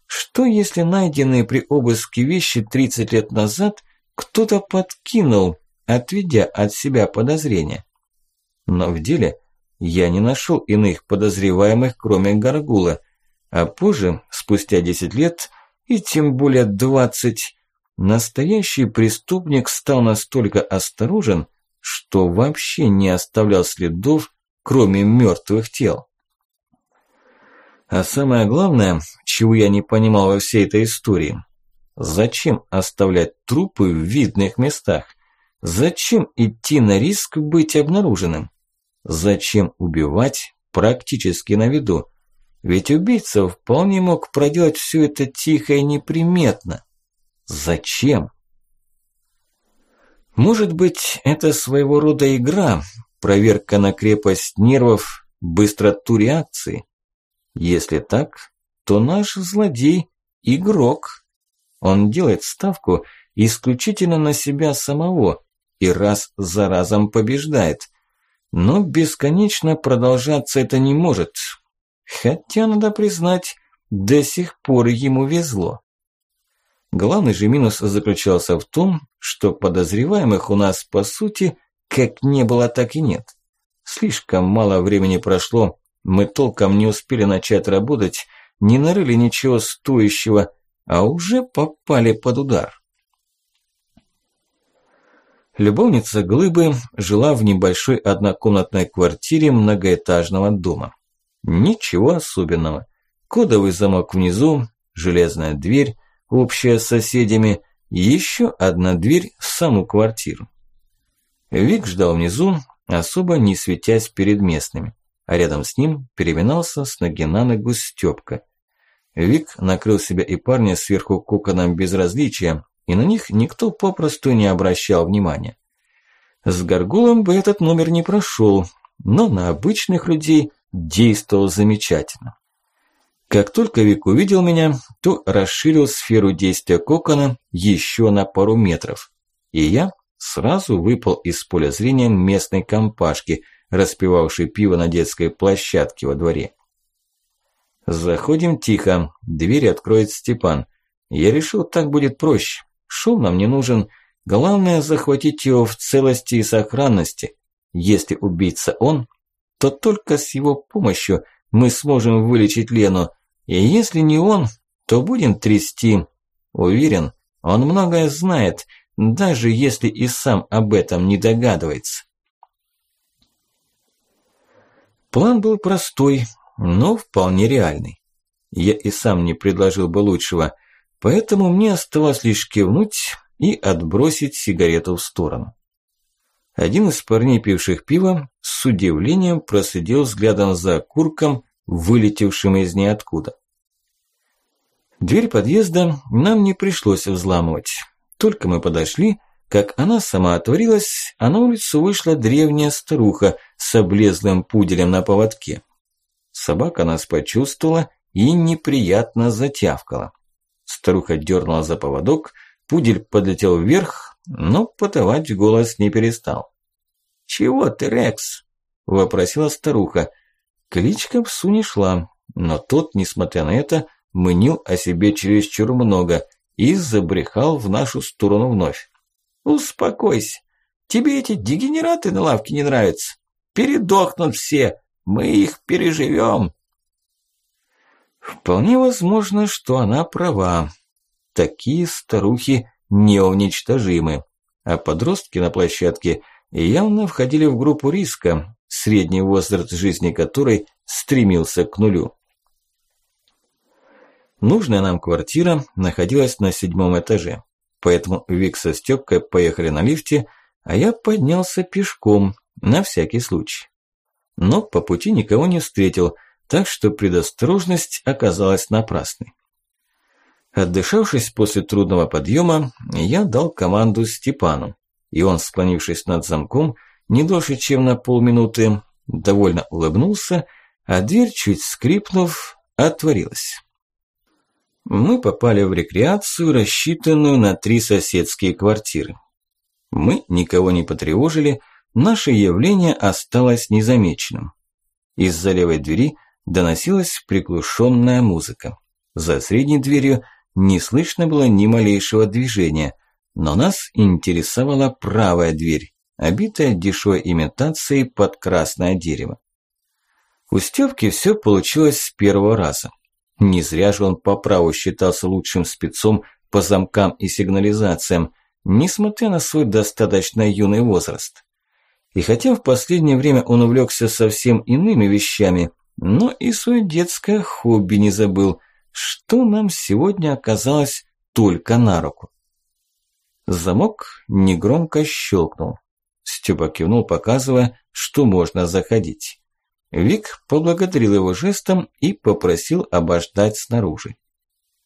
Что если найденные при обыске вещи 30 лет назад кто-то подкинул, отведя от себя подозрения? Но в деле я не нашел иных подозреваемых, кроме Гаргула, а позже, спустя 10 лет, и тем более 20, настоящий преступник стал настолько осторожен, что вообще не оставлял следов, кроме мертвых тел. А самое главное, чего я не понимал во всей этой истории, зачем оставлять трупы в видных местах? Зачем идти на риск быть обнаруженным? Зачем убивать практически на виду? Ведь убийца вполне мог проделать все это тихо и неприметно. Зачем? Может быть, это своего рода игра, проверка на крепость нервов, быстроту реакции? Если так, то наш злодей – игрок. Он делает ставку исключительно на себя самого и раз за разом побеждает – но бесконечно продолжаться это не может. Хотя, надо признать, до сих пор ему везло. Главный же минус заключался в том, что подозреваемых у нас, по сути, как не было, так и нет. Слишком мало времени прошло мы толком не успели начать работать, не нарыли ничего стоящего, а уже попали под удар. Любовница Глыбы жила в небольшой однокомнатной квартире многоэтажного дома. Ничего особенного. Кодовый замок внизу, железная дверь, общая с соседями, и еще одна дверь в саму квартиру. Вик ждал внизу, особо не светясь перед местными, а рядом с ним переминался с ноги на ногу Стёпка. Вик накрыл себя и парня сверху коконом безразличия, и на них никто попросту не обращал внимания. С Горгулом бы этот номер не прошел, но на обычных людей действовал замечательно. Как только Вик увидел меня, то расширил сферу действия кокона еще на пару метров, и я сразу выпал из поля зрения местной компашки, распивавшей пиво на детской площадке во дворе. Заходим тихо, дверь откроет Степан. Я решил, так будет проще. Шум нам не нужен. Главное захватить его в целости и сохранности. Если убийца он, то только с его помощью мы сможем вылечить Лену. И если не он, то будем трясти. Уверен, он многое знает, даже если и сам об этом не догадывается. План был простой, но вполне реальный. Я и сам не предложил бы лучшего – Поэтому мне оставалось лишь кивнуть и отбросить сигарету в сторону. Один из парней, пивших пиво, с удивлением проследил взглядом за окурком, вылетевшим из ниоткуда. Дверь подъезда нам не пришлось взламывать. Только мы подошли, как она сама отворилась, а на улицу вышла древняя старуха с облезлым пуделем на поводке. Собака нас почувствовала и неприятно затявкала. Старуха дернула за поводок, пудель подлетел вверх, но подавать голос не перестал. «Чего ты, Рекс?» – вопросила старуха. Кличка псу не шла, но тот, несмотря на это, мнил о себе чересчур много и забрехал в нашу сторону вновь. «Успокойся. Тебе эти дегенераты на лавке не нравятся. Передохнут все. Мы их переживем. Вполне возможно, что она права. Такие старухи неуничтожимы. А подростки на площадке явно входили в группу риска, средний возраст жизни которой стремился к нулю. Нужная нам квартира находилась на седьмом этаже, поэтому Вик со Стёпкой поехали на лифте, а я поднялся пешком, на всякий случай. Но по пути никого не встретил, так что предосторожность оказалась напрасной. Отдышавшись после трудного подъема, я дал команду Степану, и он, склонившись над замком, не дольше, чем на полминуты, довольно улыбнулся, а дверь, чуть скрипнув, отворилась. Мы попали в рекреацию, рассчитанную на три соседские квартиры. Мы никого не потревожили, наше явление осталось незамеченным. Из-за левой двери доносилась приглушенная музыка. За средней дверью не слышно было ни малейшего движения, но нас интересовала правая дверь, обитая дешевой имитацией под красное дерево. У Стёвки всё получилось с первого раза. Не зря же он по праву считался лучшим спецом по замкам и сигнализациям, несмотря на свой достаточно юный возраст. И хотя в последнее время он увлёкся совсем иными вещами – но и свое детское хобби не забыл, что нам сегодня оказалось только на руку. Замок негромко щелкнул. Стёпа кивнул, показывая, что можно заходить. Вик поблагодарил его жестом и попросил обождать снаружи.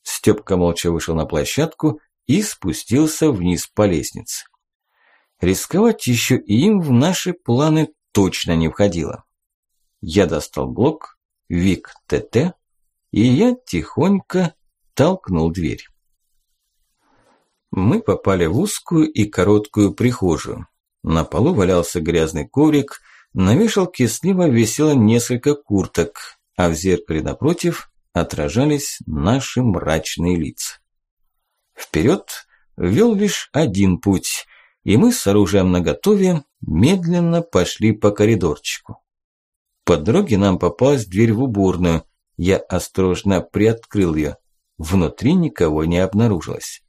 Стёпка молча вышел на площадку и спустился вниз по лестнице. Рисковать еще им в наши планы точно не входило. Я достал блок, Вик ТТ, и я тихонько толкнул дверь. Мы попали в узкую и короткую прихожую. На полу валялся грязный коврик, на вешалке слева висело несколько курток, а в зеркале напротив отражались наши мрачные лица. Вперед вел лишь один путь, и мы с оружием наготове медленно пошли по коридорчику. По дороге нам попалась дверь в уборную. Я осторожно приоткрыл ее. Внутри никого не обнаружилось.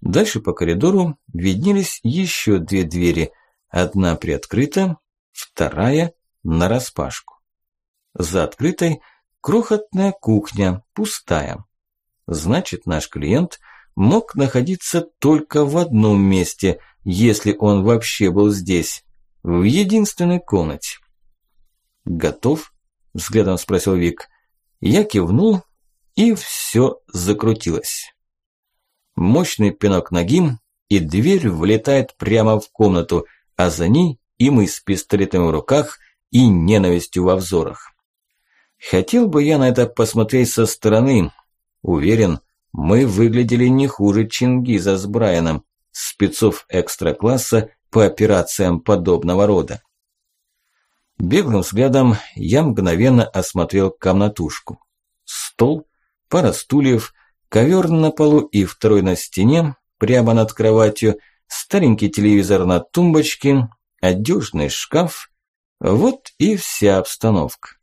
Дальше по коридору виднелись еще две двери. Одна приоткрыта, вторая нараспашку. За открытой крохотная кухня, пустая. Значит, наш клиент мог находиться только в одном месте, если он вообще был здесь, в единственной комнате. «Готов?» – взглядом спросил Вик. Я кивнул, и все закрутилось. Мощный пинок ноги, и дверь влетает прямо в комнату, а за ней и мы с пистолетом в руках и ненавистью во взорах. Хотел бы я на это посмотреть со стороны. Уверен, мы выглядели не хуже Чингиза с Брайаном, спецов экстра-класса по операциям подобного рода. Беглым взглядом я мгновенно осмотрел комнатушку. Стол, пара стульев, ковер на полу и второй на стене, прямо над кроватью, старенький телевизор на тумбочке, одежный шкаф. Вот и вся обстановка.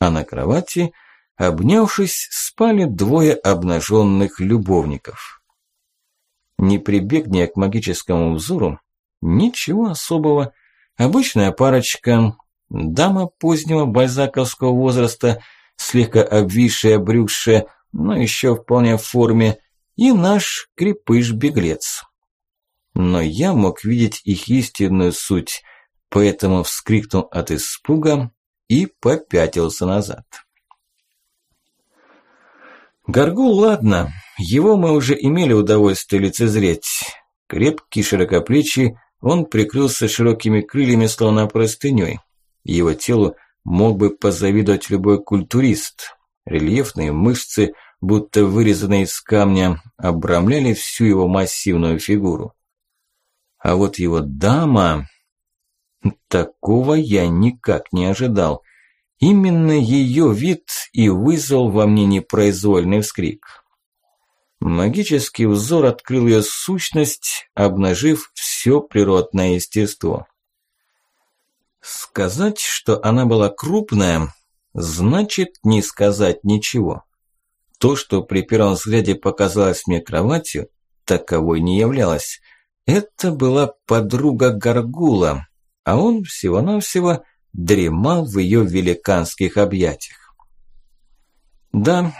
А на кровати, обнявшись, спали двое обнаженных любовников. Не прибегни к магическому взору, ничего особого. Обычная парочка, Дама позднего бальзаковского возраста, слегка обвисшая, брюкшая, но еще вполне в форме, и наш крепыш-беглец. Но я мог видеть их истинную суть, поэтому вскрикнул от испуга и попятился назад. Горгул, ладно, его мы уже имели удовольствие лицезреть. Крепкий, широкоплечий, он прикрылся широкими крыльями, словно простынёй. Его телу мог бы позавидовать любой культурист. Рельефные мышцы, будто вырезанные из камня, обрамляли всю его массивную фигуру. А вот его дама... Такого я никак не ожидал. Именно ее вид и вызвал во мне непроизвольный вскрик. Магический взор открыл ее сущность, обнажив все природное естество. Сказать, что она была крупная, значит не сказать ничего. То, что при первом взгляде показалось мне кроватью, таковой не являлось. Это была подруга Гаргула, а он всего-навсего дремал в ее великанских объятиях. Да,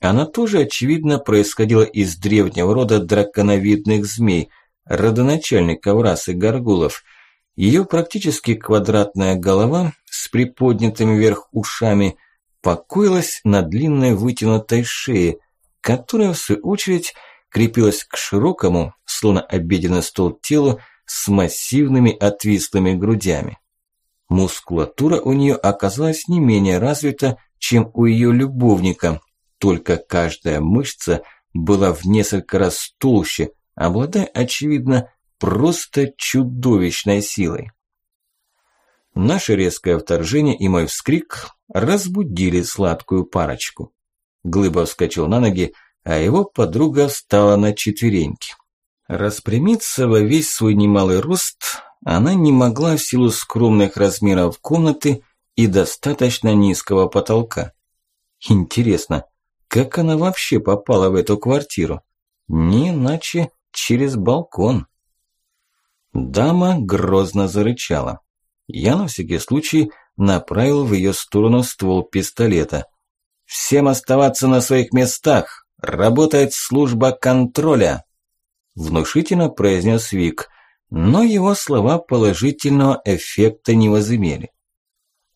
она тоже, очевидно, происходила из древнего рода драконовидных змей, родоначальников расы Гаргулов – ее практически квадратная голова с приподнятыми вверх ушами покоилась на длинной вытянутой шее, которая, в свою очередь, крепилась к широкому, словно обеденный стол телу с массивными отвислыми грудями. Мускулатура у нее оказалась не менее развита, чем у ее любовника, только каждая мышца была в несколько раз толще, обладая, очевидно, просто чудовищной силой. Наше резкое вторжение и мой вскрик разбудили сладкую парочку. Глыба вскочил на ноги, а его подруга встала на четвереньки. Распрямиться во весь свой немалый рост она не могла в силу скромных размеров комнаты и достаточно низкого потолка. Интересно, как она вообще попала в эту квартиру? Не иначе через балкон. Дама грозно зарычала. Я на всякий случай направил в ее сторону ствол пистолета. «Всем оставаться на своих местах! Работает служба контроля!» Внушительно произнес Вик, но его слова положительного эффекта не возымели.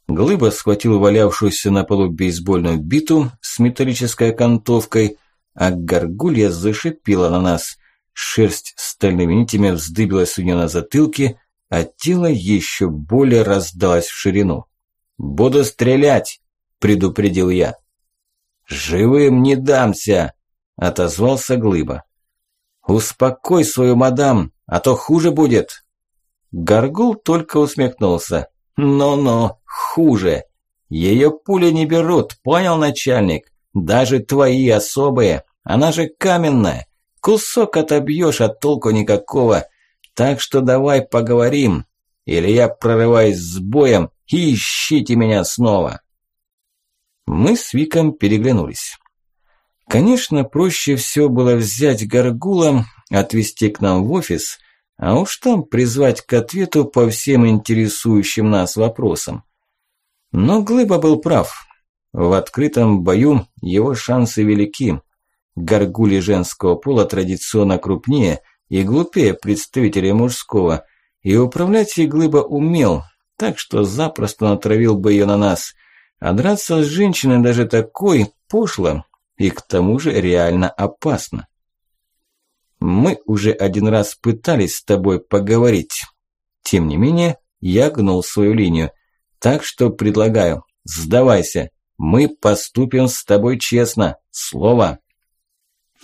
Глыба схватил валявшуюся на полу бейсбольную биту с металлической окантовкой, а горгулья зашипела на нас. Шерсть стальными нитями вздыбилась у нее на затылке, а тело еще более раздалось в ширину. «Буду стрелять!» – предупредил я. «Живым не дамся!» – отозвался Глыба. «Успокой свою мадам, а то хуже будет!» Горгул только усмехнулся. «Но-но, хуже! Ее пули не берут, понял, начальник? Даже твои особые, она же каменная, Кусок отобьешь, а толку никакого. Так что давай поговорим. Или я прорываюсь с боем и ищите меня снова. Мы с Виком переглянулись. Конечно, проще всего было взять горгула, отвезти к нам в офис, а уж там призвать к ответу по всем интересующим нас вопросам. Но Глыба был прав. В открытом бою его шансы велики. Горгули женского пола традиционно крупнее и глупее представителей мужского, и управлять ей Глыба умел, так что запросто натравил бы ее на нас. А драться с женщиной даже такой пошло и к тому же реально опасно. Мы уже один раз пытались с тобой поговорить. Тем не менее, я гнул свою линию. Так что предлагаю, сдавайся. Мы поступим с тобой честно. Слово.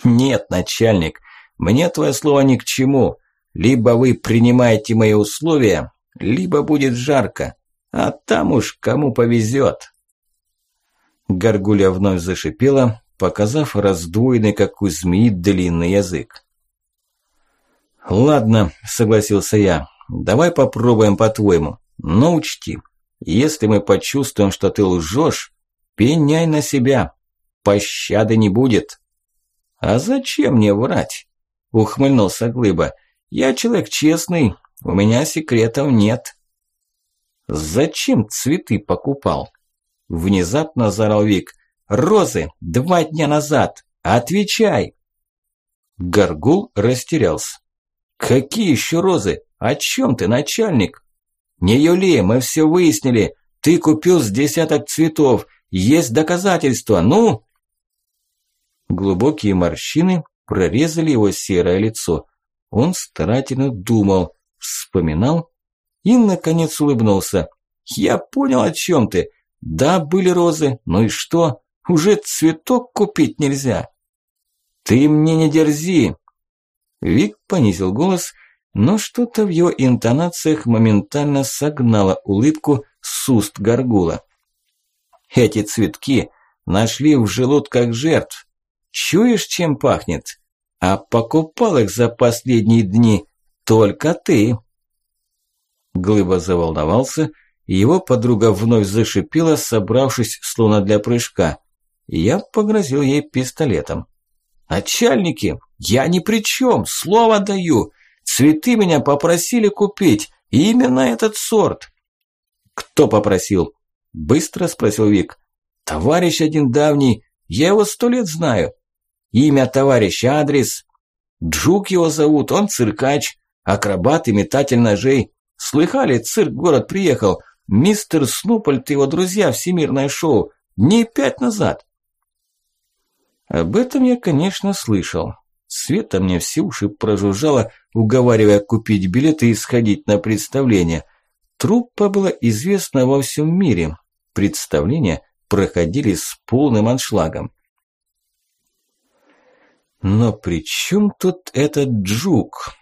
Нет, начальник, мне твое слово ни к чему. Либо вы принимаете мои условия, либо будет жарко. А там уж кому повезет. Горгулья вновь зашипела, показав раздвоенный, как у змеи, длинный язык. «Ладно», – согласился я, – «давай попробуем по-твоему. Но учти, если мы почувствуем, что ты лжешь, пеняй на себя. Пощады не будет». «А зачем мне врать?» – ухмыльнулся Глыба. «Я человек честный, у меня секретов нет». «Зачем цветы покупал?» Внезапно заорал Вик. «Розы! Два дня назад! Отвечай!» Горгул растерялся. «Какие еще розы? О чем ты, начальник?» «Не Юли, мы все выяснили. Ты купил с десяток цветов. Есть доказательства. Ну?» Глубокие морщины прорезали его серое лицо. Он старательно думал, вспоминал и, наконец, улыбнулся. «Я понял, о чем ты. Да, были розы, ну и что? Уже цветок купить нельзя». «Ты мне не дерзи!» Вик понизил голос, но что-то в его интонациях моментально согнало улыбку с уст горгула. «Эти цветки нашли в желудках жертв. Чуешь, чем пахнет? А покупал их за последние дни только ты». Глыба заволновался, его подруга вновь зашипела, собравшись словно для прыжка. Я погрозил ей пистолетом. «Начальники, я ни при чем, слово даю. Цветы меня попросили купить, именно этот сорт». «Кто попросил?» – быстро спросил Вик. «Товарищ один давний, я его сто лет знаю. Имя товарища, адрес. Джук его зовут, он циркач, акробат и метатель ножей. Слыхали, цирк в город приехал. Мистер Снупольд и его друзья, всемирное шоу. Дней пять назад. Об этом я, конечно, слышал. Света мне все уши прожужжала, уговаривая купить билеты и сходить на представление. Труппа была известна во всем мире. Представления проходили с полным аншлагом. Но при чем тут этот Джук?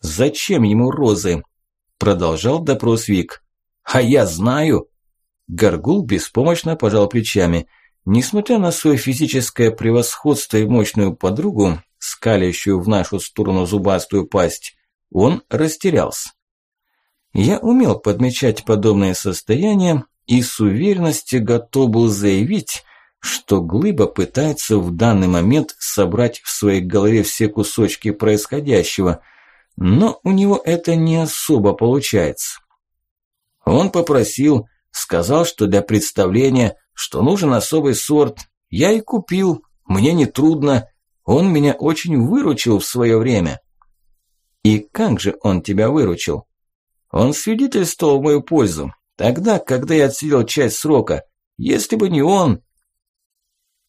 Зачем ему розы? Продолжал допрос Вик. А я знаю. Горгул беспомощно пожал плечами – Несмотря на свое физическое превосходство и мощную подругу, скалящую в нашу сторону зубастую пасть, он растерялся. Я умел подмечать подобные состояния и с уверенностью готов был заявить, что Глыба пытается в данный момент собрать в своей голове все кусочки происходящего, но у него это не особо получается. Он попросил, сказал, что для представления что нужен особый сорт. Я и купил, мне не трудно. Он меня очень выручил в свое время. И как же он тебя выручил? Он свидетельствовал в мою пользу. Тогда, когда я отсидел часть срока. Если бы не он...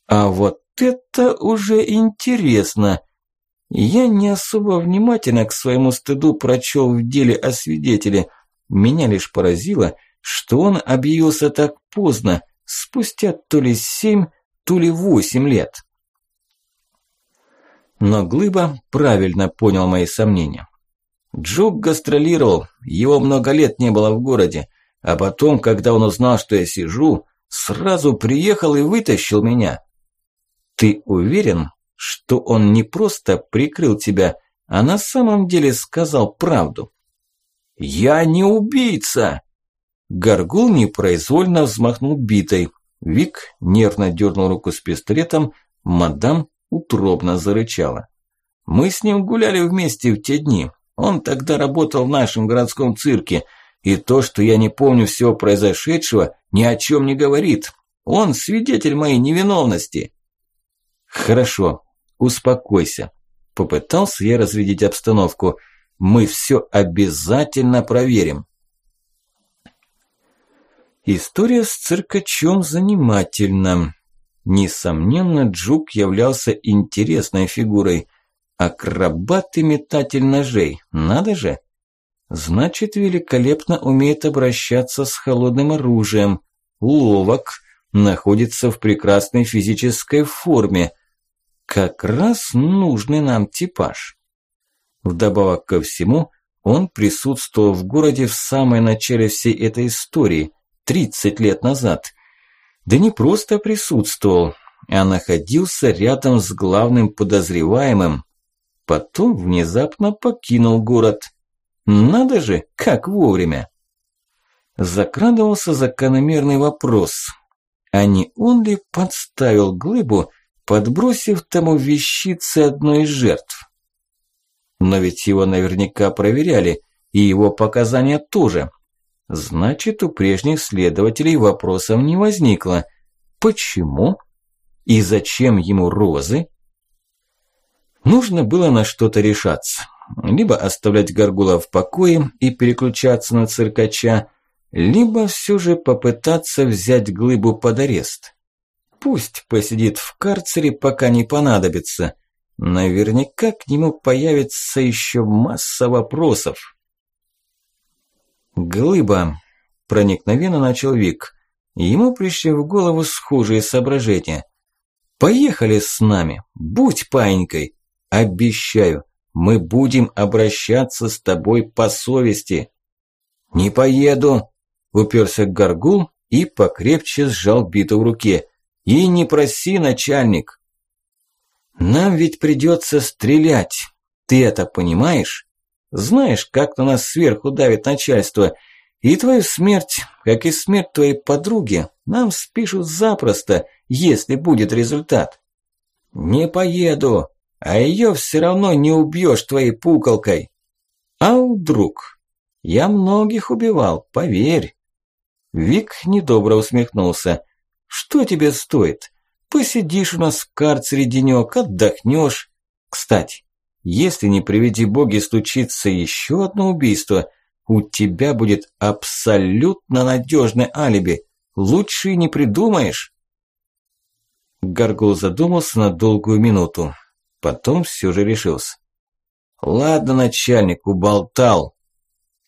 А вот это уже интересно. Я не особо внимательно к своему стыду прочел в деле о свидетеле. Меня лишь поразило, что он объявился так поздно, спустя то ли семь, то ли восемь лет. Но Глыба правильно понял мои сомнения. Джук гастролировал, его много лет не было в городе, а потом, когда он узнал, что я сижу, сразу приехал и вытащил меня. Ты уверен, что он не просто прикрыл тебя, а на самом деле сказал правду? «Я не убийца!» Горгул непроизвольно взмахнул битой. Вик нервно дернул руку с пистолетом, мадам утробно зарычала. Мы с ним гуляли вместе в те дни. Он тогда работал в нашем городском цирке, и то, что я не помню всего произошедшего, ни о чем не говорит. Он свидетель моей невиновности. Хорошо, успокойся. Попытался я разрядить обстановку. Мы все обязательно проверим. История с циркачом занимательна. Несомненно, Джук являлся интересной фигурой. Акробат и метатель ножей, надо же. Значит, великолепно умеет обращаться с холодным оружием. Ловок, находится в прекрасной физической форме. Как раз нужный нам типаж. Вдобавок ко всему, он присутствовал в городе в самое начале всей этой истории – 30 лет назад. Да не просто присутствовал, а находился рядом с главным подозреваемым. Потом внезапно покинул город. Надо же, как вовремя. Закрадывался закономерный вопрос. А не он ли подставил глыбу, подбросив тому вещицы одной из жертв? Но ведь его наверняка проверяли, и его показания тоже. Значит, у прежних следователей вопросов не возникло. Почему? И зачем ему розы? Нужно было на что-то решаться. Либо оставлять Гаргула в покое и переключаться на циркача, либо все же попытаться взять глыбу под арест. Пусть посидит в карцере, пока не понадобится. Наверняка к нему появится еще масса вопросов. «Глыба», – проникновенно начал Вик. Ему пришли в голову схожие соображения. «Поехали с нами, будь паинькой. Обещаю, мы будем обращаться с тобой по совести». «Не поеду», – уперся Гаргул и покрепче сжал биту в руке. «И не проси, начальник». «Нам ведь придется стрелять, ты это понимаешь?» Знаешь, как на нас сверху давит начальство. И твою смерть, как и смерть твоей подруги, нам спишут запросто, если будет результат. Не поеду, а ее все равно не убьешь твоей пуколкой. А вдруг? Я многих убивал, поверь. Вик недобро усмехнулся. Что тебе стоит? Посидишь у нас в карцере денёк, отдохнешь. Кстати, если не приведи боги случится еще одно убийство, у тебя будет абсолютно надежное алиби. Лучше не придумаешь. Гаргул задумался на долгую минуту. Потом все же решился. Ладно, начальник, уболтал.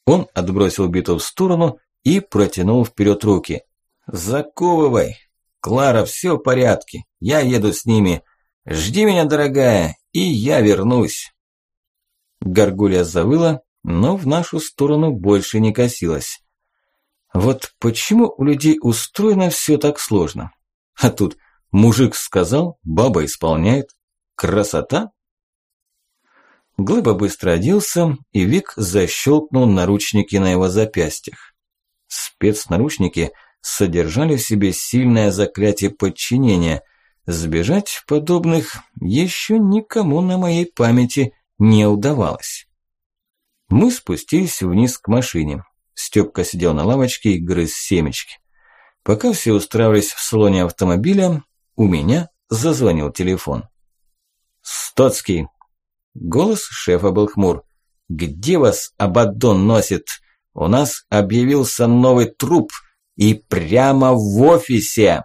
Он отбросил биту в сторону и протянул вперед руки. Заковывай. Клара, все в порядке. Я еду с ними. Жди меня, дорогая, и я вернусь. Горгулья завыла, но в нашу сторону больше не косилась. Вот почему у людей устроено все так сложно? А тут мужик сказал, баба исполняет. Красота? Глыба быстро оделся, и Вик защелкнул наручники на его запястьях. Спецнаручники содержали в себе сильное заклятие подчинения – Сбежать подобных еще никому на моей памяти не удавалось. Мы спустились вниз к машине. Стёпка сидел на лавочке и грыз семечки. Пока все устраивались в салоне автомобиля, у меня зазвонил телефон. «Стоцкий!» Голос шефа был хмур. «Где вас Абаддон носит? У нас объявился новый труп, и прямо в офисе!»